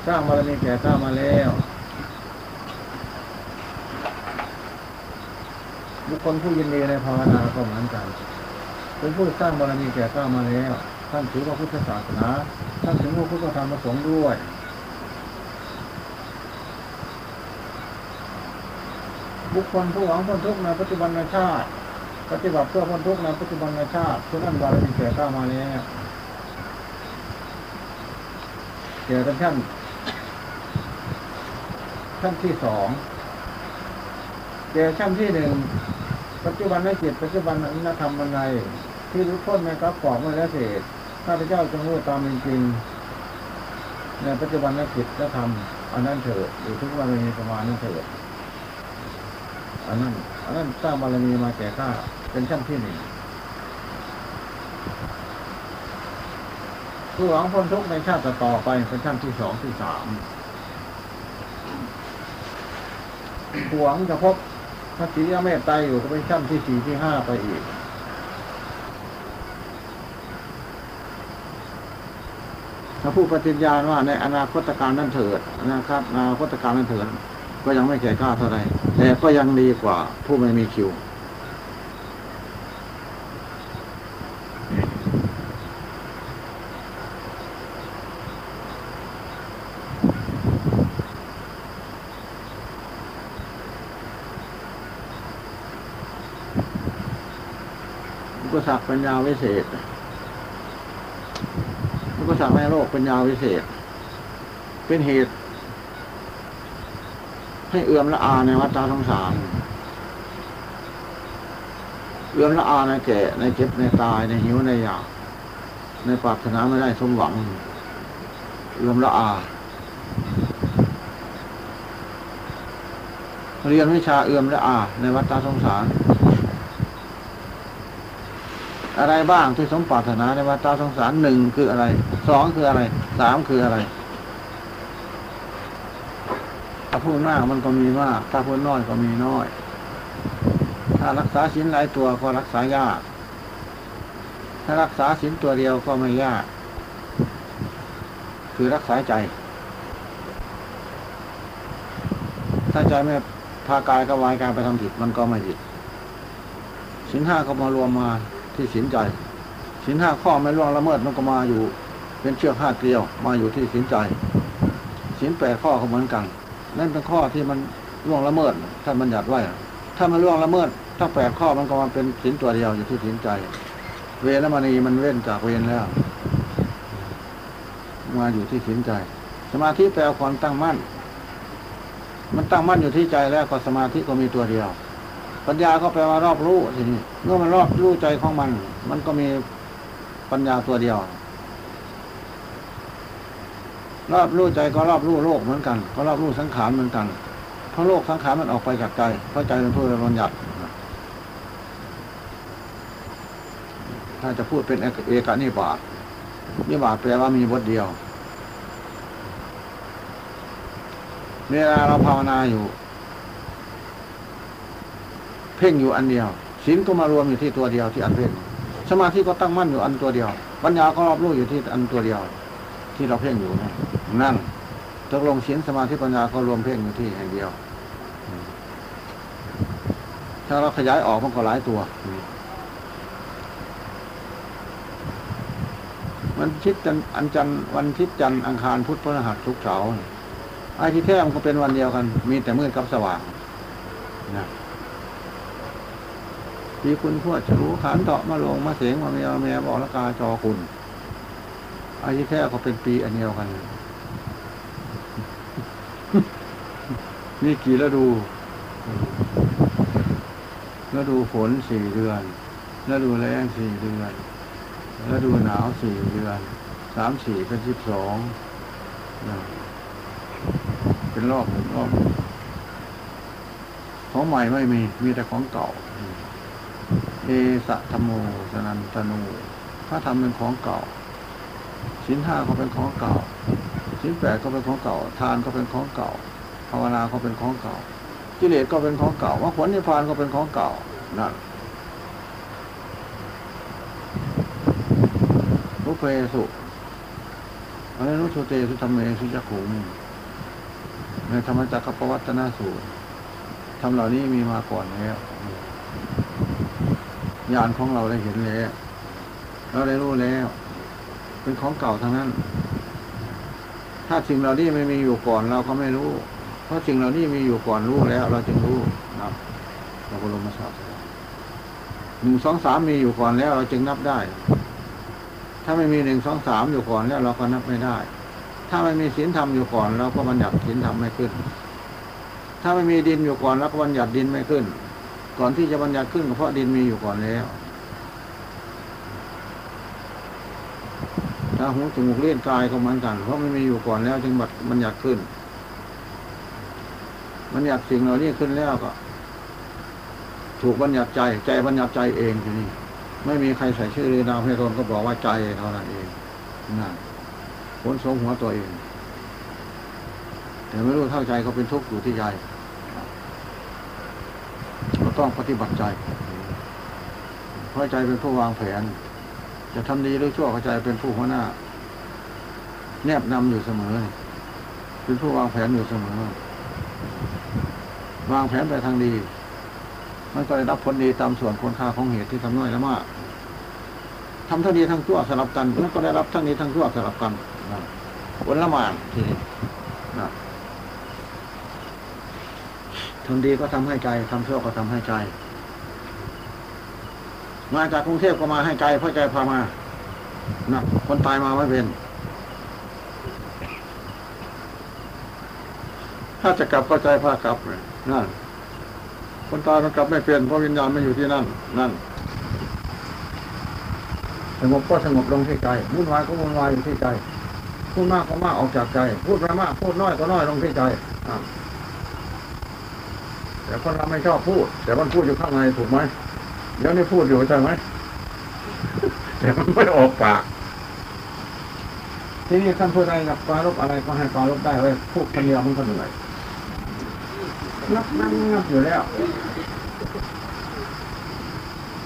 สร้างบารมีแก่ข้ามาแล้ว บุคคลผู้ยินดีในภาวนาก็เหมือนกันเป็นผู้สร้างบารมีแก่ข้ามาแล้ว ท่านถือพระพุทธศาสนาท่านถึงพระพุทธธรรมประสงค์ด้วยบุคคลผู้หวังพ้นทุกข์ในปัจจุบันชาติ ปฏิบัติเพื่อพ้นทุกข์ในปัจจุบันชาติผู้นั้นบารมีแก่ข้ามาแล้วเกี่ยวกับท่านขั้นที่สองแก่ขั้นที่หนึ่งปัจจุบันในจิตปัจจุบันอนัธรรมบันไดที่รู้พ้นในกับกรอบไม่และเศษ ข้าพเจ้าจงรู้ตามเป็นจริง ในปัจจุบันนจิตและธรรมอันนั้นเถิดอยู่ทุกวันมีประมาณนั้นเถิดอันนั้นอันนั้นสร้างบารมีมาแก่ข้าเป็นชั้นที่หนึ่งผู้หวังพ้นทุกข์ในชาติต่อไปเป็นชั้นที่สองที่สามหวงจะพบพระศรีอเมตไตรอยู่ก็เป็นชั้นที่สี่ที่ห้าไปอีก ถ้าผู้ปฏิญญาณว่าในอนาคตการนั้นเถิดนะครับอนาคตการนั้นเถิด ก็ยังไม่แก่กล้าเท่าไรแต่ก็ยังดีกว่าผู้ไม่มีคิวอุปสรรคปัญญาวิเศษ สรรคในโลกเปัญญาวิเศษ เป็นเหตุ ให้เอื่อมละอาในวัฏสงสารเอื่อมละอาในแก่ในเจ็บในตายในหิวในอยากในปรารถนาไม่ได้สมหวังเอื่อมละอาเรียนวิชาเอื่อมละอา ในวัฏสงสาร อะไรบ้างที่สมปรารถนาในวัฏสงสารหนึ่งคืออะไรสองคืออะไรสามคืออะไรถ้าพูดมากมันก็มีมาก ถ้าพูดน้อยก็มีน้อย ถ้ารักษาศีลหลายตัวก็รักษายาก ถ้ารักษาศีลตัวเดียวก็ไม่ยาก คือรักษาใจ ถ้าใจไม่พากายก็วายกายไปทำผิดมันก็ไม่ผิดศีลห้าก็มารวมมา ที่ศีลใจศีลห้าข้อไม่ล่วงละเมิดมันก็มาอยู่ เป็นเชือกห้าเกลียวมาอยู่ที่ศีลใจศีลแปดข้อก็เหมือนกัน นั่นเป็นข้อที่มันล่วงละเมิดท่านบัญญัติไว้ถ้ามันล่วงละเมิดถ้าแปดข้อมันก็มาเป็นศีลตัวเดียวอยู่ที่ศีลใจ เวรมณีมันเว้นจากเวรแล้ว มาอยู่ที่ศีลใจ สมาธิแปลความตั้งมั่น มันตั้งมั่นอยู่ที่ใจแล้วก็สมาธิก็มีตัวเดียว ปัญญาก็แปลว่ารอบรู้ทีนี้เมื่อมันรอบรู้ใจของมัน มันก็มีปัญญาตัวเดียว รอบรู้ใจก็รอบรู้โลกเหมือนกัน ก็รอบรู้สังขารเหมือนกัน เพราะโลกสังขารมันออกไปจากใจเพราะใจเป็นผู้บัญญัติถ้าจะพูดเป็นเอกนิบาตนิบาตแปลว่ามีบทเดียวเวลาเราภาวนาอยู่ พ่งอยู่อันเดียวศีลก็มารวมอยู่ที่ตัวเดียวที่อันเพ่งสมาธิก็ตั้งมั่นอยู่อันตัวเดียว ปัญญาก็รอบรู้อยู่ที่อันตัวเดียว ที่เราเพ่งอยู่นั่นนั่นตกลงศีลสมาธิปัญญาก็รวมเพ่งอยู่ที่แห่งเดียว ถ้าเราขยายออกมันก็หลายตัววันชิดจันอันจันวันชิดจันอังคารพุธพฤหัสศุกร์เสาร์ไอ้ที่แท้มันก็เป็นวันเดียวกัน มีแต่มืดกับสว่างนะ มีคุณพวดฉลูขานเถาะมาลงมาเสียงมาเมียเมียบอกละกาจอคุณไอ้ที่แท้ก็เป็นปีอันเดียวกันมีกี่ฤดูฤดูฝนสี่เดือนฤดูแล้งสี่เดือนฤดูหนาวสี่เดือน สามสี่เป็นสิบสอง เป็นรอบหนึ่งรอบ ของใหม่ไม่มี มีแต่ของเก่า เอสะธรรมโมสนันตนูพระธรรมเป็นของเก่าสินห้าก็เป็นของเก่าสินแปดก็เป็นของเก่า ทานก็เป็นของเก่า ภาวนาก็เป็นของเก่า กิเลสก็เป็นของเก่ามรรคผลนิพพานก็เป็นของเก่านั่นรุเพสุอะไรนุสุเตสุธรรมเมสุจักขุมในธรรมจักรปวัตนาสูตรทำเหล่านี้มีมาก่อนแล้ว ญาณของเราได้เห็นแล้วเราได้รู้แล้ว เป็นของเก่าทั้งนั้น ถ้าสิ่งเหล่านี้ไม่มีอยู่ก่อนเราก็ไม่รู้ เพราะสิ่งเหล่านี้มีอยู่ก่อนรู้แล้ว เราจึงรู้นะเราก็ลงมาสอบหนึ่งสองสามมีอยู่ก่อนแล้ว เราจึงนับได้ ถ้าไม่มีหนึ่งสองสามอยู่ก่อนแล้ว เราก็นับไม่ได้ ถ้าไม่มีศีลธรรมอยู่ก่อน เราก็บัญญัติศีลธรรมไม่ขึ้น ถ้าไม่มีดินอยู่ก่อนเราก็บัญญัติดินไม่ขึ้น ก่อนที่จะบัญญัติขึ้นก็เพราะดินมีอยู่ก่อนแล้วถ้าหูจมูกเลี้ยนกายก็เหมือนกัน เพราะไม่มีอยู่ก่อนแล้ว จึงบัดบัญญัติขึ้น บัญญัติสิ่งเหล่านี้ขึ้นแล้วก็ ถูกบัญญัติใจ ใจบัญญัติใจเองทีนี้ไม่มีใครใส่ชื่อหรือนามให้ตนก็บอกว่าใจเท่านั้นเองนั่นผลสมหัวตัวเอง แต่ไม่รู้เท่าใจเขาเป็นทุกข์อยู่ที่ใจ ต้องปฏิบัติใจ เพราะใจเป็นผู้วางแผน จะทำดีหรือชั่วก็ใจเป็นผู้หัวหน้า แนบนำอยู่เสมอ เป็นผู้วางแผนอยู่เสมอ วางแผนไปทางดี มันก็ได้รับผลดีตามส่วนคุณค่าของเหตุที่ทำน้อยและมากทำทั้งดีทั้งชั่วสลับกันมันก็ได้รับทั้งดีทั้งชั่วสลับกันนะผลละหมานทีนี้นะ ทำดีก็ทำให้ใจทำชั่วก็ทำให้ใจ มาจากกรุงเทพก็มาให้ใจเพราะใจพามานะคนตายมาไม่เป็น ถ้าจะกลับก็ใจพากลับเลยนั่นคนตายมันกลับไม่เป็นเพราะวิญญาณไม่อยู่ที่นั่น นั่นสงบก็สงบลงที่ใจวุ่นวายก็วุ่นวายอยู่ที่ใจพูดมากก็มากออกจากใจ พูดม่มากพูดน้อยก็น้อยลงที่ใจอะ แต่คนเราไม่ชอบพูด แต่มันพูดอยู่ข้างในถูกไหมเดี๋ยวนี้พูดอยู่ใช่ไหมแต่มันไม่ออกปากทีนี้ท่านพูดอะไรกับปลารบอะไรก็ให้ปลารบได้เลยพูดคนเดียวมันก็เหนื่อยนับนั่งนับอยู่แล้ว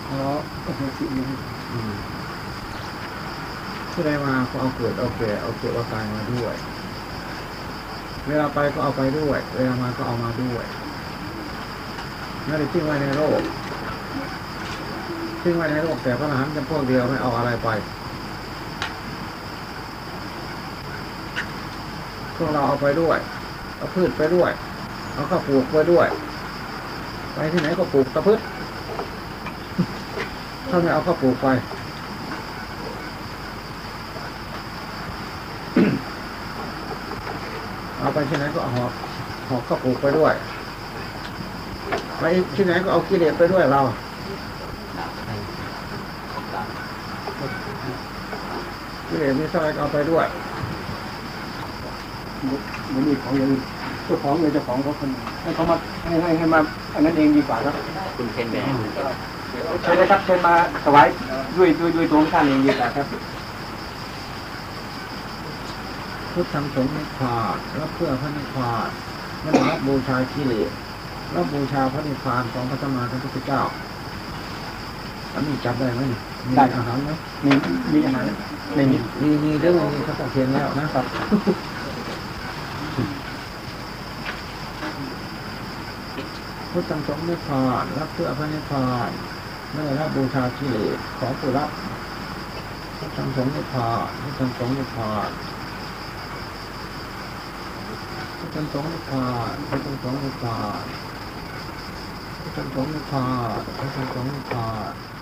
ขอโอ้โหสิเนี่ที่ได้มาก็เอาเกิดเอาแก่เอาเก็บเอาตายมาด้วย เวลาไปก็เอาไปด้วย เวลามาก็เอามาด้วย ไม่ได้ทิ้งไว้ในโลกทิ้งไว้ในโลกแต่พระอรหันต์จำพวกเดียวไม่เอาอะไรไปพวกเราเอาไปด้วย เอาพืชไปด้วย เอาข้าวปลูกไปด้วย ไปที่ไหนก็ปลูกตะพืชถ้าไม่เอาข้าวปลูกไปเอาไปที่ไหนก็เอาหอกหอกข้าวปลูกไปด้วย ไปที่ไหนก็เอากิเลสไปด้วยเรากิเลสมีเท่าไหรก็เอาไปด้วยมันมีของอย่างอื่นเจ้าของเลยเจ้าของเขาคนให้เขามาให้ให้ให้มาอันนั้นเองดีกว่าครับคุณเคนแบงใช่เลยครับเชิญมาถวายด้วยด้วยด้วยตัวของท่านเองดีกว่าครับพุทธังสงฆ์นิพพานรับเพื่อพระนิพพานไม่ได้รับบูชากิเลส รับบูชาพระนิพพานของพระสัมมาสัมพุทธเจ้าอันนี้จับได้ไหมนี่มีได้อาหารไหมมีมีอาหารในนี้มีมีเรื่องนี้เขาต้องเขียนแล้วนะครับพุทธังสงฆ์นิพพานรับเพื่อพระนิพพานไม่ได้รับบูชากิเลสของผู้รับพุทธังสงฆ์นิพพานพุทธังสงฆ์นิพพานพุทธังสงฆ์นิพพานพุทธังสงฆ์นิพพาน พุทธังสงฆ์นิ